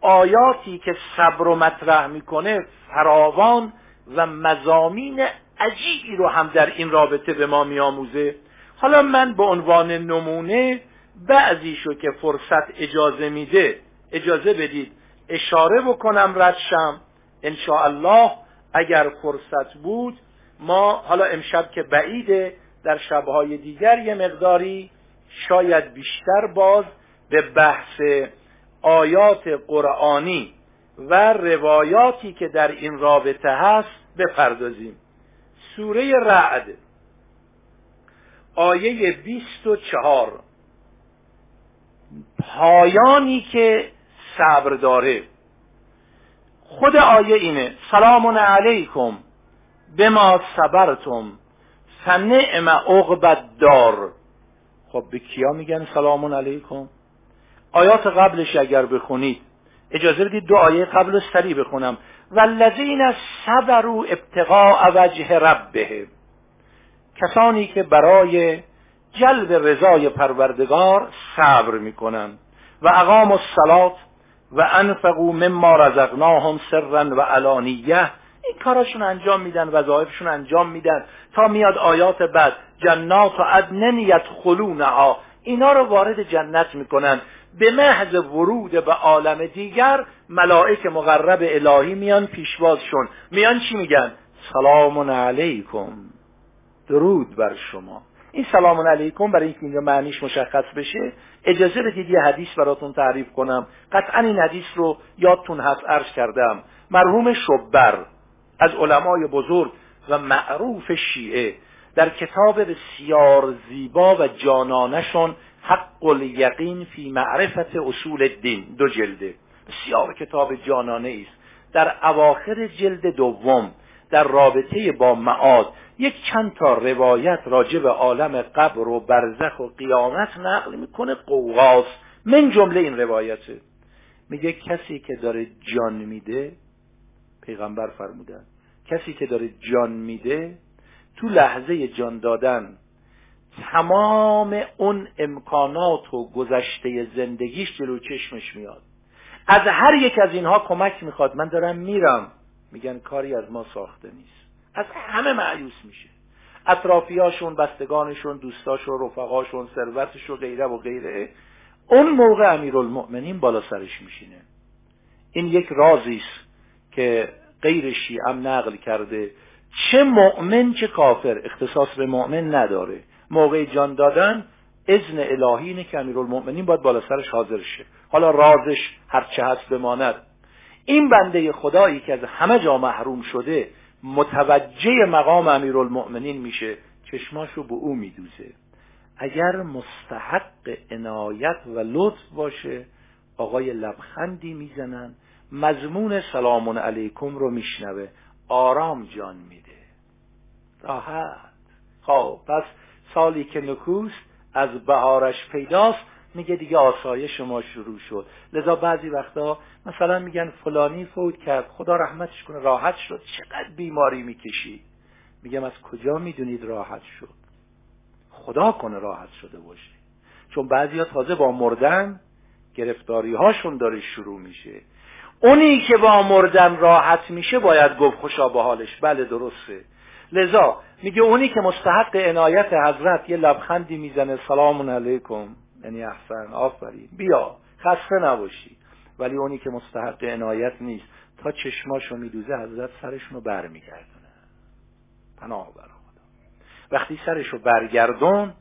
آیاتی که صبر و مطرح می‌کنه فراوان و مزامین عجیبی رو هم در این رابطه به ما میآموزه. حالا من به عنوان نمونه بعضیشو که فرصت اجازه میده اجازه بدید اشاره بکنم ردشم الله اگر فرصت بود ما حالا امشب که بعیده در شبهای دیگر یه مقداری شاید بیشتر باز به بحث آیات قرآنی و روایاتی که در این رابطه هست بپردازیم. سوره رعد آیه بیست و چهار. پایانی که صبر داره. خود آیه اینه سلام علیکم بما صبرتم فنعم عقبت دار خب به کیا میگن سلام علیکم؟ آیات قبلش اگر بخونید اجازه بدید دو آیه قبل سری بخونم. والذین صبروا ابتغاء وجه ربهم. کسانی که برای جلب رضای پروردگار صبر می‌کنن. و اقام الصلات و انفقوا مما رزقناهم سرا و علانیه این کاراشون انجام میدن وظایفشون انجام میدن. تا میاد آیات بعد جنات و عدن یدخلونها. اینا رو وارد جنت می‌کنن. به محض ورود به عالم دیگر ملائک مقرب الهی میان پیشوازشون. میان چی میگن؟ سلام علیکم. درود بر شما. این سلام علیکم برای اینکه اینجا معنیش مشخص بشه اجازه بدید یه حدیث براتون تعریف کنم. قطعا این حدیث رو یادتون هست عرض کردم. مرحوم شبر از علمای بزرگ و معروف شیعه در کتاب بسیار زیبا و جانانشون حق الیقین فی معرفت اصول الدین. دو جلده. بسیار کتاب جانانه است. در اواخر جلد دوم در رابطه با معاد یک چند تا روایت راجع به عالم قبر و برزخ و قیامت نقل می‌کنه. قوغاز من جمله این روایته. میگه کسی که داره جان میده پیغمبر فرمودن کسی که داره جان میده تو لحظه جان دادن تمام اون امکانات و گذشته زندگیش جلو چشمش میاد. از هر یک از اینها کمک می‌خواد. من دارم میرم. میگن کاری از ما ساخته نیست. از همه معیوس میشه. اطرافیاشون بستگانشون دوستاشون رفقاشون ثروتش و غیره و غیره. اون موقع امیرالمؤمنین بالا سرش میشینه. این یک رازی است که غیر شیعم نقل کرده. چه مؤمن چه کافر. اختصاص به مؤمن نداره. موقع جان دادن اذن الهی اینه که امیرالمؤمنین باید بالا سرش حاضر شه. حالا رازش هرچه هست بماند. این بنده خدایی که از همه جا محروم شده متوجه مقام امیرالمؤمنین میشه چشماشو به او میدوزه. اگر مستحق عنایت و لطف باشه آقای لبخندی می‌زنن مضمون سلام علیکم رو میشنوه آرام جان میده. راحت. خب پس سالی که نکوست از بهارش پیداست. میگه دیگه آسایش شما شروع شد. لذا بعضی وقتا مثلا میگن فلانی فوت کرد. خدا رحمتش کنه راحت شد. چقدر بیماری می‌کشی؟ میگم از کجا می‌دونید راحت شد؟ خدا کنه راحت شده باشه چون بعضی تازه با مردن گرفتاری هاشون داره شروع میشه. اونی که با مردن راحت میشه باید گفت خوشا به حالش. بله درسته. لذا میگه اونی که مستحق عنایت حضرت یه لبخندی می‌زنه سلام علیکم یعنی احسن آفرین. بیا خسته نباشی. ولی اونی که مستحق عنایت نیست تا چشماشو میدوزه حضرت سرشونو برمیگردونه. پناه بر خدا. وقتی سرشو برگردون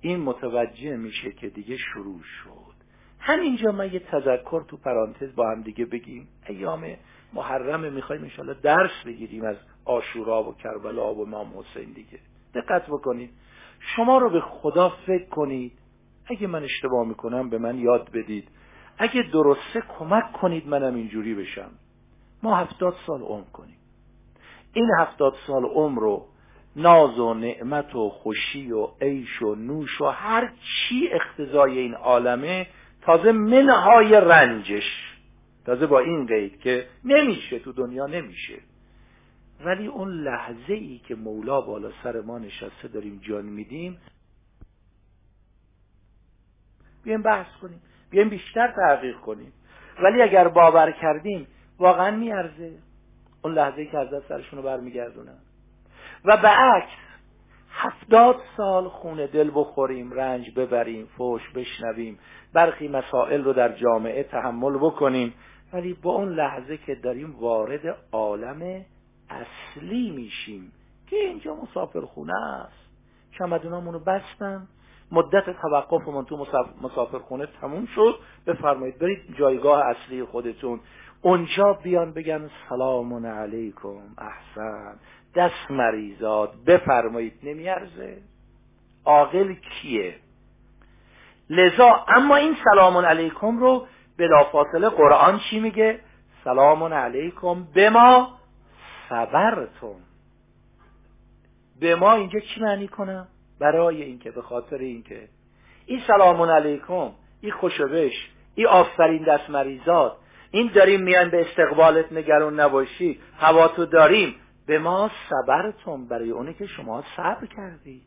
این متوجه میشه که دیگه شروع شد. همینجا من یه تذکر تو پرانتز با هم دیگه بگیم. ایام محرم می‌خوایم انشالله درس بگیریم از آشورا و کربلا و امام حسین دیگه. دقت بکنید. شما رو به خدا فکر کنید. اگه من اشتباه می‌کنم به من یاد بدید. اگه درسته کمک کنید منم اینجوری بشم. ما هفتاد سال عمر کنیم. این هفتاد سال عمر رو ناز و نعمت و خوشی و عیش و نوش و هر چی اختزای این عالمه تازه منهای رنجش. تازه با این قید که نمیشه تو دنیا نمیشه. ولی اون لحظه ای که مولا بالا سر ما نشسته داریم جان میدیم بیایم بحث کنیم بیایم بیشتر تحقیق کنیم. ولی اگر باور کردیم واقعا میارزه. اون لحظه ای که حضرت سرشون رو برمیگردونن. و به عکس هفتاد سال خونه دل بخوریم رنج ببریم فوش بشنویم برخی مسائل رو در جامعه تحمل بکنیم. ولی با اون لحظه که داریم وارد عالم اصلی میشیم که اینجا مسافرخونه است. چمدونامون رو بستن. مدت توقفمون تو مسافرخونه تموم شد. بفرمایید برید جایگاه اصلی خودتون. اونجا بیان بگن سلام علیکم احسن. دست مریضات بفرمایید نمیارزه. عاقل کیه؟ لذا اما این سلام علیکم رو بلافاصله قرآن چی میگه؟ سلام علیکم به ما صبرتم به ما اینجا چی معنی کنم برای اینکه به خاطر اینکه. این سلام علیکم این خوشبش این آفرین دست مریضات. این داریم میان به استقبالت نگران نباشی. هوا تو داریم. به ما صبرتون. برای اونه که شما صبر کردید.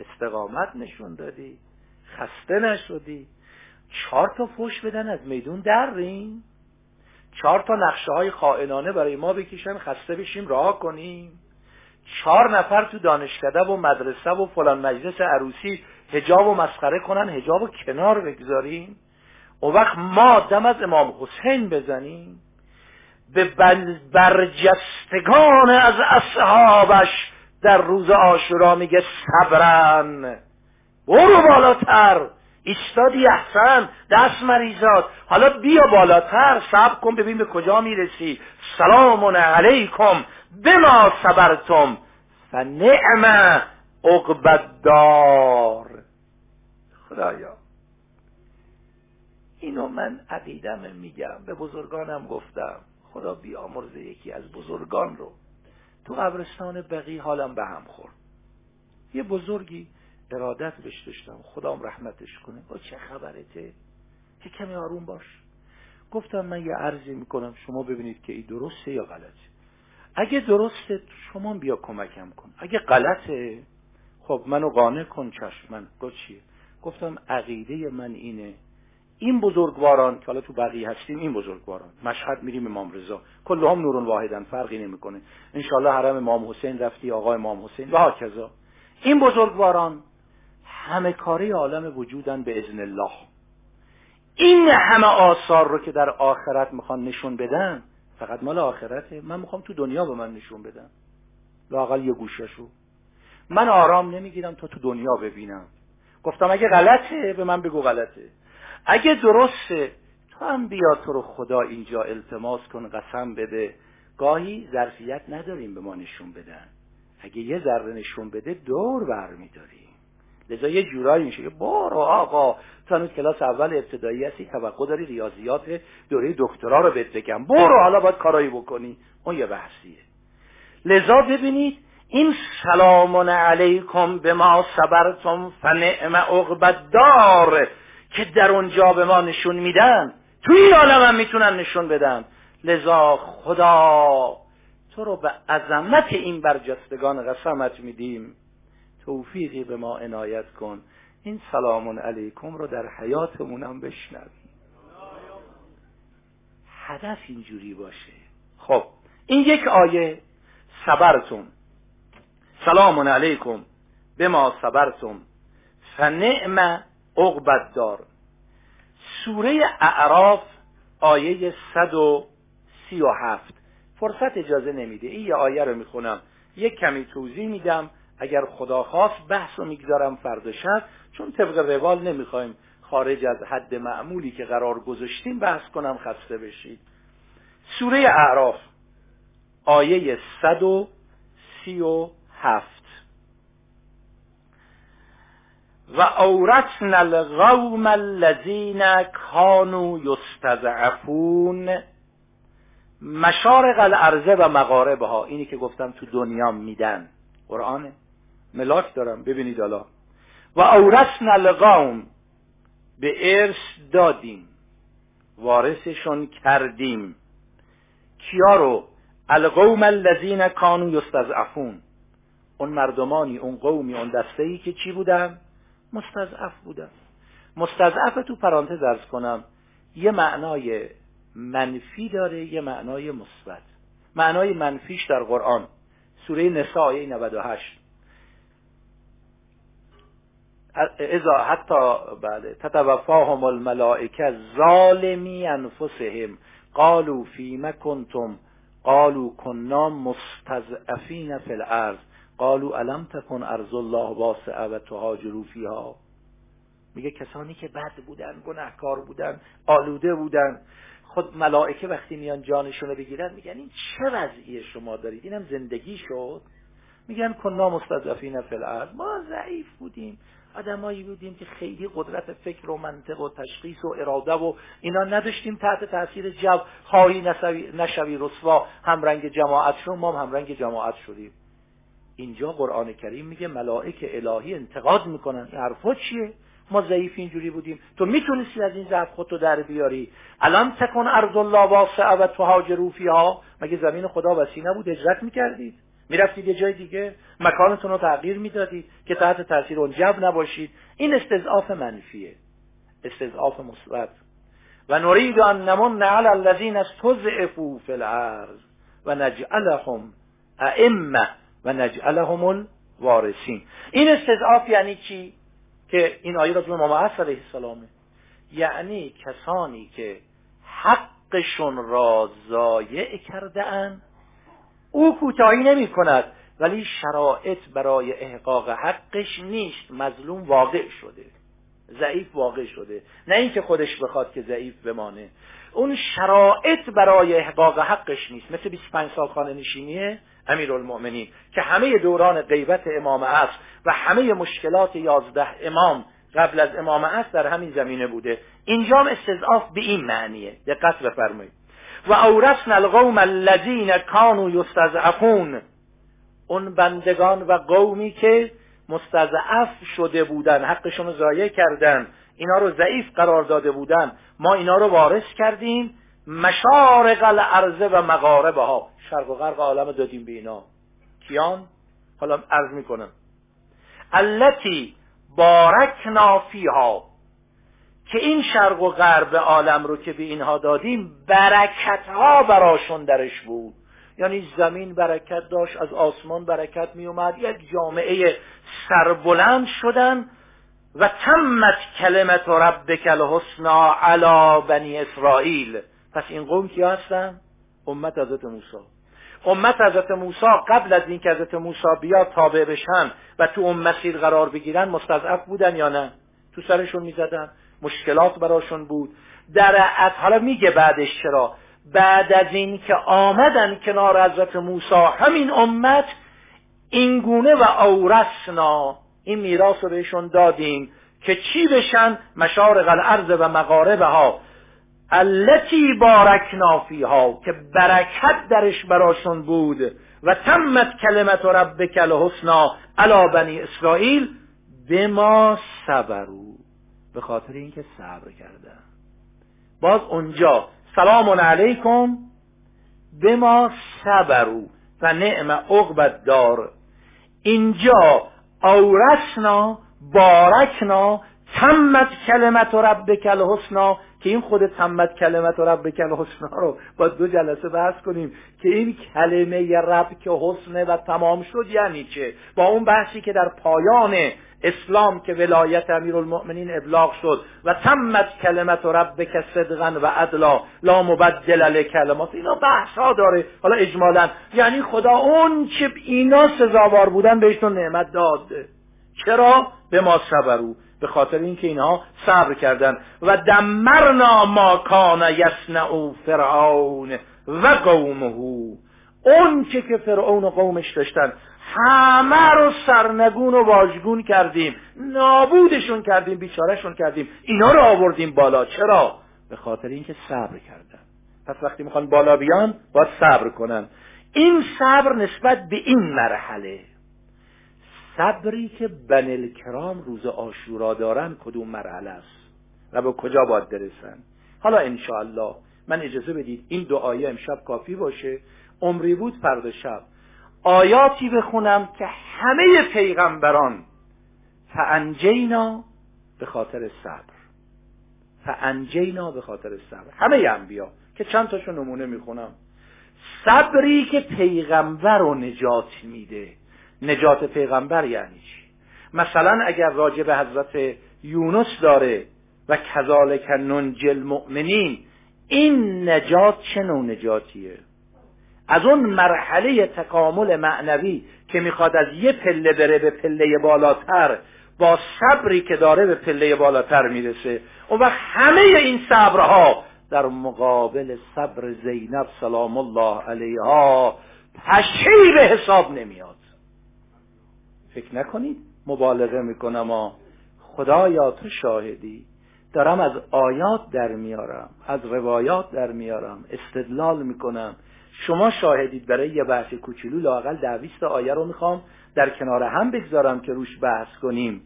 استقامت نشون دادی. خسته نشدی. چهار تا فوش بدن از میدون درین چهار تا نقشه های خائنانه برای ما بکشن خسته بشیم راه کنیم. چهار نفر تو دانشکده و مدرسه و فلان مجلس عروسی هجاب و مسخره کنن هجاب و کنار بگذاریم. اون وقت ما دم از امام حسین بزنیم. به برجستگان از اصحابش در روز آشورا میگه صبرن. برو بالاتر. ایستادی احسن دست مریضات حالا بیا بالاتر صبر کن ببین به کجا می‌رسی. سلام علیکم. بما صبرتم. فنعم عقبت دار خدایا. اینو من عقیدم میگم. به بزرگانم گفتم. خدا بیامرزه یکی از بزرگان رو. تو قبرستان بقی حالم به هم خورد. یه بزرگی ارادت بهش داشتم. خدام رحمتش کنه. با چه خبرته که کمی آروم باش. گفتم من یه عرضی می‌کنم. شما ببینید که این درسته یا غلطه. اگه درسته شما بیا کمکم کن. اگه غلطه خب منو قانع کن چشم من. گفت چیه گفتم عقیده من اینه. این بزرگواران که حالا تو بقیه هستیم این بزرگواران. مشهد میریم امام رضا. کلهم نورون واحدن فرقی نمی‌کنه. انشالله حرم امام حسین رفتی آقای امام حسین. و هاکذا. این بزرگواران همه کاری عالم وجودن به اذن الله. این همه آثار رو که در آخرت می‌خوان نشون بدن فقط مال آخرته. من می‌خوام تو دنیا به من نشون بدن. لاقل یه گوششو. من آرام نمی‌گیرم تا تو دنیا ببینم. گفتم اگه غلطه به من بگو غلطه. اگه درسته تو هم بیا تو رو خدا اینجا التماس کن قسم بده. گاهی ظرفیت نداریم به ما نشون بدن. اگه یه ذره نشون بده دور برمیداریم. لذا یه جورایی میشه که بارو آقا تو هنوز کلاس اول ابتدایی هستی توقع داری ریاضیات دوره دکترا رو بهت بگم. برو حالا باید کارایی بکنی. اون یه بحثیه. لذا ببینید این سلام علیکم به ما صبرتم فنعم عقبت دار که در اونجا به ما نشون میدن. تو این عالم هم می‌تونن نشون بدن. لذا خدا تو رو به عظمت این برجستگان قسمت میدیم. توفیقی به ما عنایت کن. این سلام علیکم رو در حیاتمون هم بشنویم. هدف اینجوری باشه. خب این یک آیه صبرتون. سلام علیکم. به ما صبرتم. فنعم عقبت دار سوره اعراف آیه 137 فرصت اجازه نمیده. این یه آیه رو می‌خونم. یک کمی توضیح میدم. اگر خدا خواست بحث رو می‌گذارم فردا شب چون طبق روال نمی‌خوایم خارج از حد معمولی که قرار گذاشتیم بحث کنم خسته بشید. سوره اعراف آیه 137 و اورثنا القوم الذین کانوا یستضعفون. مشارق الارض و مغاربها اینی که گفتم تو دنیا میدن. قرآنه. ملاک دارم ببینید حالا. و اورثنا القوم به ارث دادیم. وارثشون کردیم. کیا رو؟ القوم الذین کانوا یستضعفون. اون مردمانی اون قومی اون دسته ای که چی بودن؟ مستضعف بودن. مستضعف تو پرانتز ارز کنم یه معنای منفی داره یه معنای مثبت. معنای منفیش در قرآن. سوره نساء آیه 98 اذا حتی بله تتوفاهم الملائکه ظالمی انفسهم. قالوا فیم کنتم. قالوا کنا مستضعفین فی الارض. قالوا الم تکن ارض الله واسعه و تهاجروا فیها. میگه کسانی که بد بودن گناهکار بودن آلوده بودن. خود ملائکه وقتی میان جانشون رو بگیرن میگن این چه وضعی شما دارید؟ اینم زندگی شد. میگن کنا مستضعفین فی الارض. ما ضعیف بودیم. آدمایی بودیم که خیلی قدرت فکر و منطق و تشخیص و اراده و اینا نداشتیم تحت تاثیر جو. خواهی نشوی رسوا همرنگ جماعت شد ما هم همرنگ جماعت شدیم. اینجا قرآن کریم میگه ملائک الهی انتقاد می‌کنن. این حرفا چیه؟ ما ضعیف اینجوری بودیم. تو می‌تونستی از این ضعف خودتو در بیاری. الان تکن ارض الله واسعه و تهاجروا فیها. مگه زمین خدا وسیع نبود؟ هجرت می‌کردید. می‌رفتید یه جای دیگه مکانتون رو تغییر می‌دادید که تحت تاثیر اون جب نباشید. این استضعاف منفیه. استضعاف مثبت. و نرید ان نمن علی الذین استضعفوا فی الارض و نجعلهم ائمه و نجعلهم الوارثین این استضعاف یعنی چی؟ که این آیه راجع به امام علیه السلامه. یعنی کسانی که حقشون را ضایع کرده اند او کوتاهی نمی کند ولی شرایط برای احقاق حقش نیست. مظلوم واقع شده. ضعیف واقع شده. نه اینکه خودش بخواد که ضعیف بمانه. اون شرایط برای احقاق حقش نیست. مثل 25 سال خانه نشینیه امیرالمؤمنین که همه دوران غیبت امام عصر و همه مشکلات یازده امام قبل از امام عصر در همین زمینه بوده. اینجا استضعاف به این معنیه. دقت بفرمایید. و اورثنا القوم الذین کانوا یستضعفون. اون بندگان و قومی که مستضعف شده بودن حقشون رو ضایع کردن اینا رو ضعیف قرار داده بودن. ما اینا رو وارث کردیم. مشارق الارض و مغاربها. شرق و غرب عالم دادیم به اینا. کیان؟ حالا عرض می‌کنم. التي بارکنا فیها. که این شرق و غرب عالم رو که به اینها دادیم برکت ها براشون درش بود. یعنی زمین برکت داشت از آسمان برکت می اومد یک جامعه سربلند شدن و تمت کلمت ربک الحسنا علی بنی اسرائیل. پس این قوم کی هستن؟ امت حضرت موسی. امت حضرت موسی قبل از اینکه حضرت موسی بیاد تابع بشن و تو اون مسیر قرار بگیرن مستضعف بودن یا نه؟ تو سرشون می‌زدن. مشکلات براشون بود. در حالا میگه بعدش چرا؟ بعد از این که آمدن کنار حضرت موسی همین امت اینگونه و اورسنا این میراث رو بهشون دادیم که چی بشن؟ مشارق الارض و مغاربها. التي بارکنا فیها که برکت درش براشون بود. و تمت کلمت ربک الحسنا علی بنی اسرائیل بما صبرو به خاطر اینکه صبر کردن. باز اونجا سلام علیکم. بما صبرو و نعم عقبت دار اینجا اورسنا بارکنا تمت کلمت ربک الحسنا. که این خود تمت کلمت ربک الحسنا رو با دو جلسه بحث کنیم که این کلمه رب که حسنه و تمام شد یعنی چه؟ با اون بحثی که در پایان اسلام که ولایت امیرالمؤمنین ابلاغ شد و تمت کلمت ربک صدقا و عدلا لا مبدل لکلمات اینا بحث ها داره. حالا اجمالا یعنی خدا اون چه اینا سزاوار بودن بهشون نعمت داد. چرا؟ به ما صبرو. به خاطر اینکه اینها صبر کردن. و دمرنا ما کان یصنع فرعون و قومه. اون چه که فرعون و قومش داشتن همه رو سرنگون و واژگون کردیم. نابودشون کردیم بیچارهشون کردیم. اینا رو آوردیم بالا. چرا؟ به خاطر اینکه صبر کردن. پس وقتی می‌خوان بالا بیان باید صبر کنن. این صبر نسبت به این مرحله. صبری که بن کرام روز آشورا دارن کدوم مرحله است و به کجا باید برسن؟ حالا انشاءالله من اجازه بدید این دو آیه امشب کافی باشه. عمری بود فردا شب. آیاتی بخونم که همه پیغمبران فانجینا به خاطر صبر. فانجینا به خاطر صبر. همه انبیا که چند تاشو نمونه می‌خونم. صبری که پیغمبر رو نجات میده. نجات پیغمبر یعنی چی؟ مثلا اگر راجع به حضرت یونس داره و کذالک ننجل مؤمنین این نجات چه نوع نجاتیه؟ از اون مرحله تکامل معنوی که می‌خواد از یه پله بره به پله بالاتر با صبری که داره به پله بالاتر می‌رسه. اون وقت همه این صبرها در مقابل صبر زینب سلام الله علیها تشریح به حساب نمیاد. فکر نکنید. مبالغه می‌کنم ها خدایا تو شاهدی. دارم از آیات در میارم از روایات در میارم استدلال می‌کنم. شما شاهدید برای یه بحث کوچولو لاقل دویست آیه رو می‌خوام در کنار هم بگذارم که روش بحث کنیم.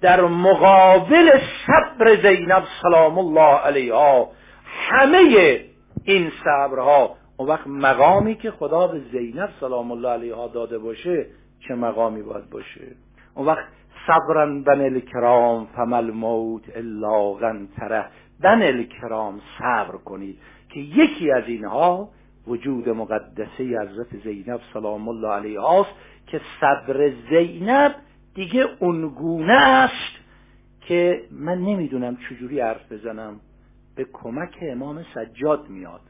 در مقابل صبر زینب سلام الله علیها همه این صبرها اون وقت مقامی که خدا به زینب سلام الله علیها داده باشه چه مقامی باید باشه. اون وقت صبرا بن الکرام فمل موت الا غنتره بن الکرام صبر کنید که یکی از اینها وجود مقدسه حضرت زینب سلام الله علیها است که صبر زینب دیگه اونگونه است که من نمی‌دونم چجوری حرف بزنم. به کمک امام سجاد میاد.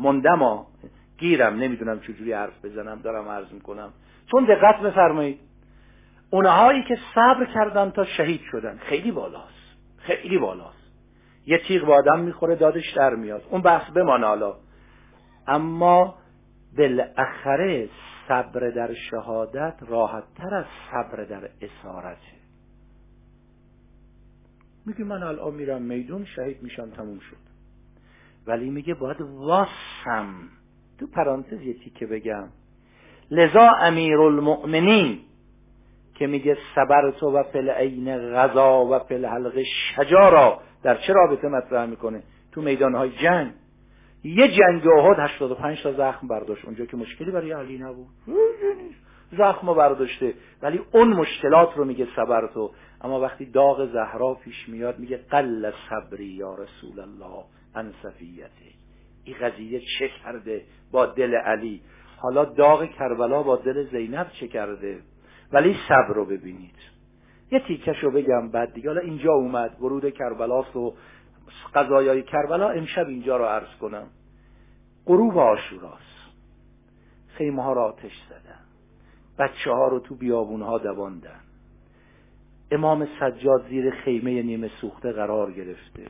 مندما گیرم. نمی‌دونم چجوری حرف بزنم. دارم عرض می‌کنم. چون دقت بفرمایید اونهایی که صبر کردن تا شهید شدن خیلی بالاست خیلی بالاست. یه تیغ با آدم می‌خوره دادش در میاد. اون بحث بمانه حالا. اما بالاخره صبر در شهادت راحت تر از صبر در اسارته. میگه من الان میرم میدون شهید میشم تموم شد. ولی میگه باید واسم. تو پرانتز یه تیکه بگم. لذا امیر المؤمنین که میگه صبر تو و فل عین غذا و فل حلق شجارا در چه رابطه مطرح می‌کنه؟ تو میدانهای جنگ. یه جنگ احد 85 تا زخم برداشت. اونجا که مشکلی برای علی نبود. زخم برداشته. ولی اون مشکلات رو میگه صبر تو. اما وقتی داغ زهرا پیش میاد میگه قل صبری یا رسول الله ان صفیته. این قضیه چه کرده با دل علی؟ حالا داغ کربلا با دل زینب چه کرده؟ ولی صبر رو ببینید. یه تیکش رو بگم بعد دیگه. حالا اینجا اومد. ورود کربلاست و قضایای کربلا امشب اینجا رو عرض کنم. غروب آشوراست. خیمه ها را آتش زدن. بچه ها رو تو بیابون ها دواندن. امام سجاد زیر خیمه نیمه سوخته قرار گرفته.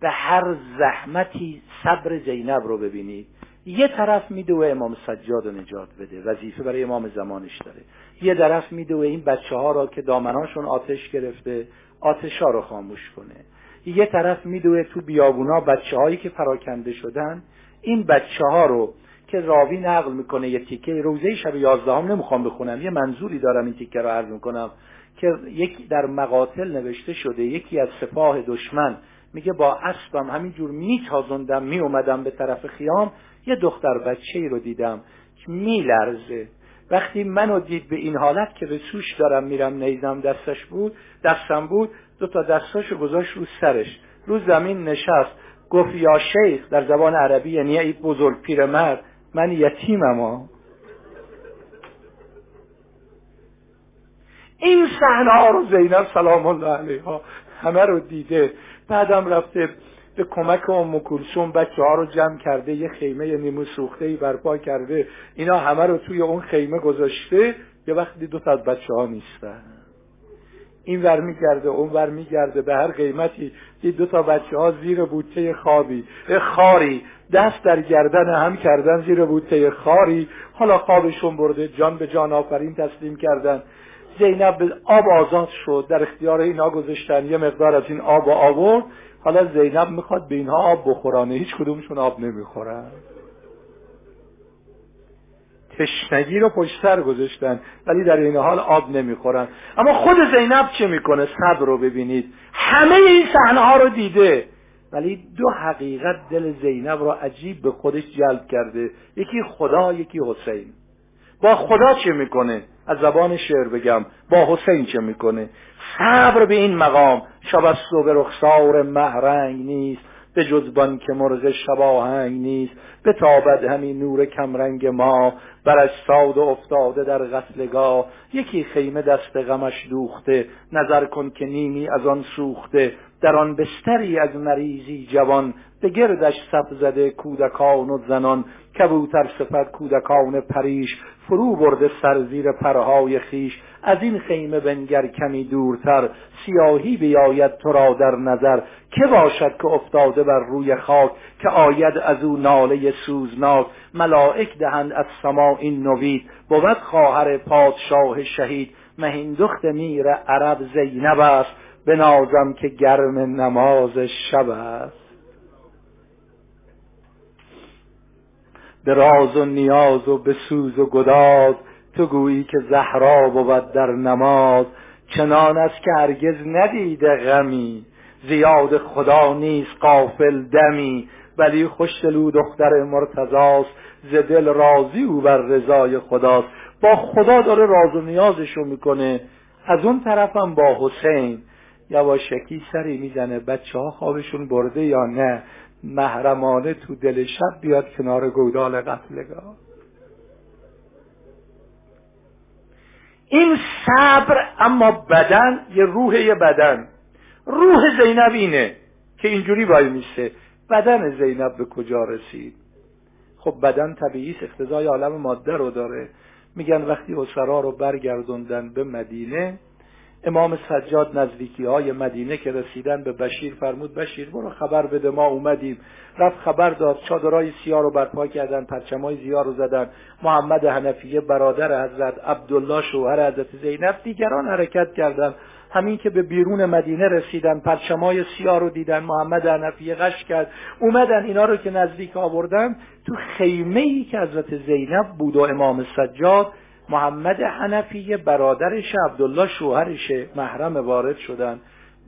به هر زحمتی صبر زینب رو ببینید. یه طرف میدوه امام سجاد رو نجات بده وظیفه برای امام زمانش داره. یه طرف میدوه این بچه ها را که دامناشون آتش گرفته آتش ها رو خاموش کنه. یه طرف میدوه تو بیابونا بچه هایی که پراکنده شدن این بچه ها رو که راوی نقل می‌کنه یه تیکه روزه شب یازدهم نمی‌خوام بخونم یه منظوری دارم این تیکه رو عرض می‌کنم که یکی در مقاتل نوشته شده یکی از سپاه دشمن میگه با اسبم همینجور میتازندم میومدم به طرف خیام یه دختر بچه ای رو دیدم. که میلرزه. وقتی منو دید به این حالت که به سوش دارم میرم نیزم دستش بود دستم بود دو تا دستاشو گذاشت رو سرش. رو زمین نشست. گفت یا شیخ در زبان عربی یعنی ای بزرگ پیرمرد من یتیمم این صحنه ها رو زینب سلام الله علیها همه رو دیده. بعدم رفته به کمک ام کلثوم بچه ها رو جمع کرده یه خیمه نیمو سوخته ای برپا کرده. اینا همه رو توی اون خیمه گذاشته. یه وقتی دو تا از بچه ها نیستن. این ور میگرده اون ور میگرده. به هر قیمتی یه دو تا بچه ها زیر بوته خوابی. خاری. دست در گردن هم کردن زیر بوته خاری. حالا خوابشون برده. جان به جان آفرین تسلیم کردن. زینب آب آزاد شد. در اختیار اینا گذاشتن. یه مقدار از این آب و آورد. حالا زینب می‌خواد به اینها آب بخورانه هیچ کدومشون آب نمی‌خورن. تشنگی رو پشت سر گذاشتن ولی در این حال آب نمی‌خورن. اما خود زینب چه می‌کنه؟ صبر رو ببینید. همه این صحنه ها رو دیده. ولی دو حقیقت دل زینب رو عجیب به خودش جلب کرده. یکی خدا یکی حسین. با خدا چه می‌کنه؟ از زبان شعر بگم با حسین چه می‌کنه؟ صبر به این مقام شب از صبح رخسار محرنگ نیست به جزبان که مرغ شباهنگ نیست به تابد همین نور کمرنگ ما برش ساد و افتاده در غسلگاه یکی خیمه دست غمش دوخته نظر کن که نیمی از آن سوخته در آن بستری از مریضی جوان به گردش صف زده کودکان و زنان. کبوتر صفت کودکان پریش فرو برده سر زیر پرهای خیش از این خیمه بنگر کمی دورتر سیاهی بیاید تو را در نظر. که باشد که افتاده بر روی خاک که آید از او ناله سوزناک. ملائک دهند از سما این نوید بود خواهر پادشاه شهید. مهین میر عرب زینب است. به نازم که گرم نماز شب است. به راز و نیاز و به سوز و گداز تو گویی که زهرا بود در نماز. چنان است که هرگز ندیده غمی. زیاد خدا نیست قافل دمی. ولی خوشدلو دختر مرتضاست ز دل راضی او بر رضای خداست. با خدا داره راز و نیازشو می‌کنه. از اون طرفم با حسین. یواشکی سری می‌زنه بچه ها خوابشون برده یا نه؟ محرمانه تو دل شب بیاد کنار گودال قتلگاه. این صبر اما بدن یه روح یه بدن. روح زینب اینه که اینجوری وای میشه بدن زینب به کجا رسید؟ خب بدن طبیعی اختزای عالم ماده رو داره. میگن وقتی اسرا رو برگردوندن به مدینه امام سجاد نزدیکی های مدینه که رسیدن به بشیر فرمود بشیر برو خبر بده ما اومدیم. رفت خبر داد چادرای سیاه رو برپا کردن پرچمای زیار رو زدن. محمد حنفیه برادر حضرت عبدالله شوهر حضرت زینب دیگران حرکت کردند همین که به بیرون مدینه رسیدن پرچمای سیاه رو دیدن محمد حنفیه غش کرد. اومدن اینا رو که نزدیک آوردن تو خیمه ای که حضرت زینب بود و امام سجاد محمد حنفی برادرش عبدالله شوهرش محرم وارد شدن.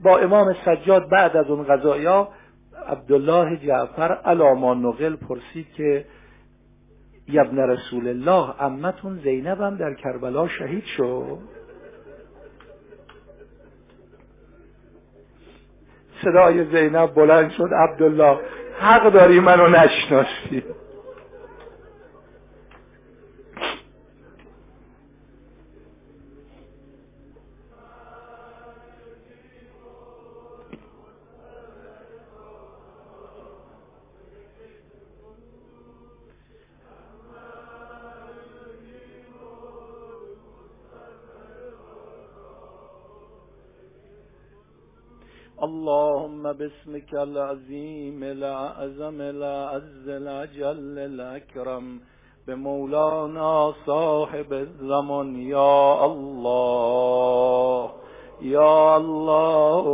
با امام سجاد بعد از اون غذایا عبدالله جعفر علاما نقل پرسید که یبن رسول الله امتون زینب هم در کربلا شهید شد؟ صدای زینب بلند شد. عبدالله حق داری منو نشناسی. اللهم باسمك العظيم الأعظم الأعز الأجل الأكرم بمولانا صاحب الزمن يا الله يا الله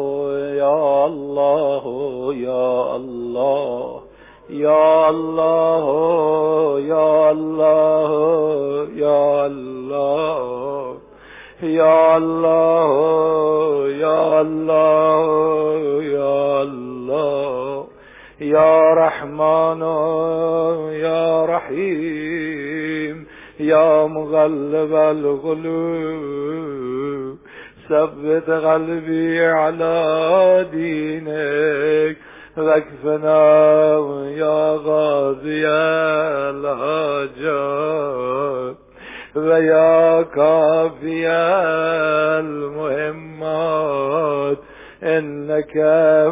يا الله يا الله يا الله يا الله يا الله. يا الله يا الله يا الله. يا رحمن يا رحيم. يا مغلب القلوب. ثبت قلبي على دينك. واكفنا يا غازي الهجر و یا کافی المهمات إنك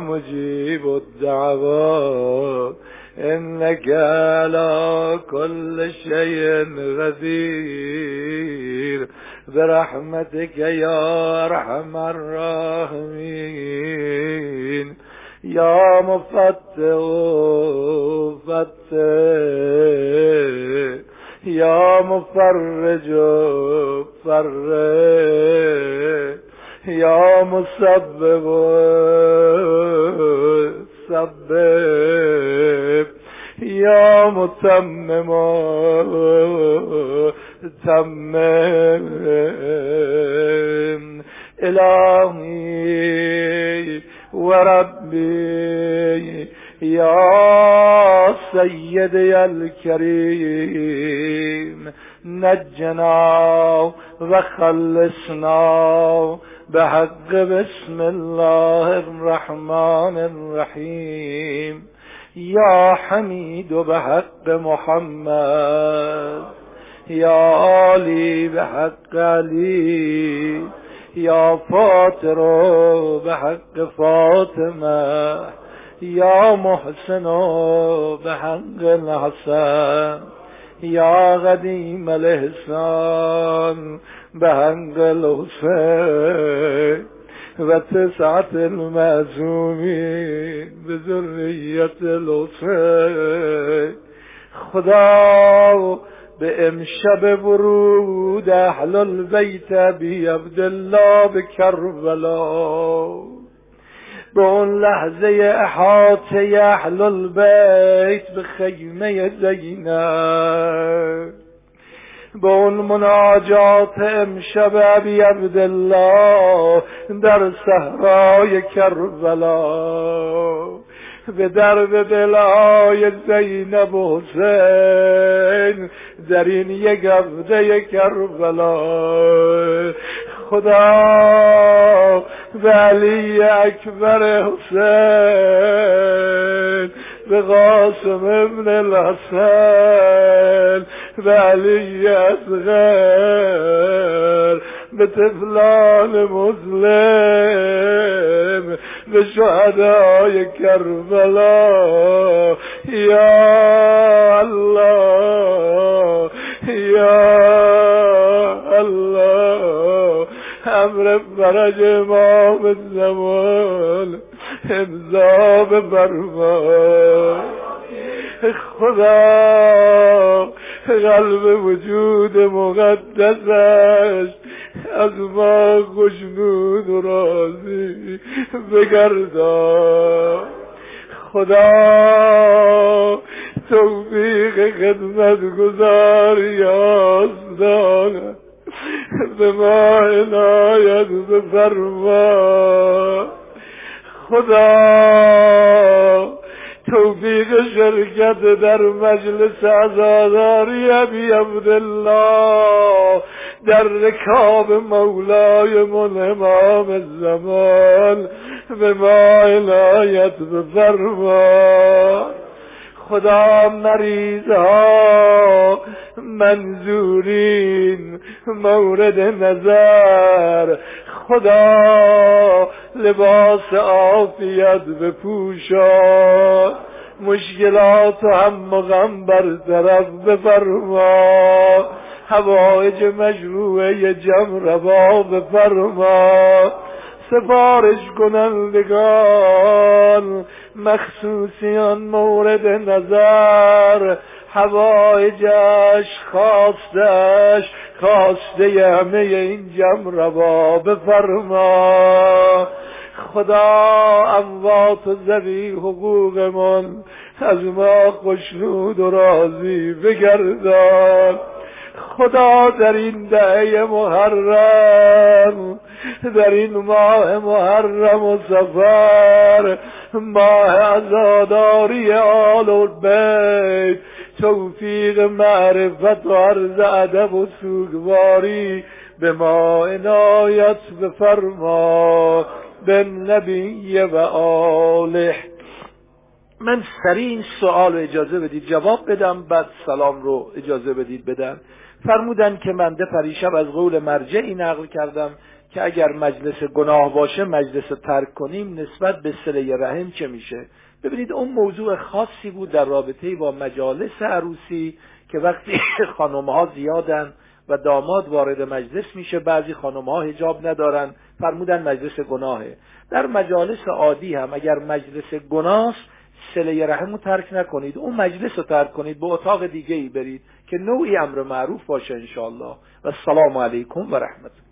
مجيب الدعوات إنك على كل شيء غدير. برحمتك يا أرحم الراحمين. يا مفتح فتح یا مفرج فرج یا مسبب سبب یا متمم تمم. الهی و ربی يا سيدي الكريم نجنا وخلصنا بحق بسم الله الرحمن الرحيم. يا حميد بحق محمد يا علي بحق علي يا فاطر بحق فاطمة. یا محسن به حق الحسن یا قدیم الاحسان به حق الحسین. و تسعت المعزومی به ذریت الحسین. خدا به امشب ورود اهل البیت بی عبدالله به کربلا. به اون لحظه احاطه اهل البیت به خیمه زینب به اون مناجات امشب ابی عبدالله در صحرای کربلا. به درد دلهای زینب و حسین در این یک هفته کربلا. خدا علی اکبر حسین. به قاسم ابن الحسن به علی اصغر به تفلان مسلم به شهدای کربلا. یا الله یا الله. امر فرج امام زمان امضا به خدا قلب وجود مقدسش از ما خوشنود و راضی بگردا. خدا توفیق خدمت گذار یازدان به ما عنایت بفرما. خدا توفیق شرکت در مجلس عزاداری ابی عبدالله در رکاب مولای من امام زمان به ما عنایت بفرما. خدا مریض ها منظورین مورد نظر. خدا لباس عافیت بپوشا مشکلات و هم غم بر طرف بفرما. هوایج مجروعه جمع روا بفرما. سفارش کنندگان مخصوصیان مورد نظر هوایجش خواستش خواسته همه این جمع روا بفرما. خدا اموات و زوی حقوقمان از ما خوشنود و راضی بگردان. خدا در این دهه محرم در این ماه محرم و سفر ماه ازاداری آل و بیت توفیق معرفت و عرض ادب و سوگواری به ما عنایت بفرما به نبی و آله. من سریع سوال اجازه بدید جواب بدم بعد سلام رو اجازه بدید بدن فرمودن که منده پریشب از قول مرجعی نقل کردم. که اگر مجلس گناه باشه مجلس ترک کنیم نسبت به سله رحم چه میشه؟ ببینید اون موضوع خاصی بود در رابطه با مجالس عروسی که وقتی <laughs> خانم ها زیادن و داماد وارد مجلس میشه بعضی خانم ها هجاب ندارن فرمودن مجلس گناهه. در مجالس عادی هم اگر مجلس گناست سله رحم رو ترک نکنید. اون مجلس رو ترک کنید به اتاق دیگه ای برید که نوعی امر معروف باشه انشاءالله. و السلام علیکم و رحمت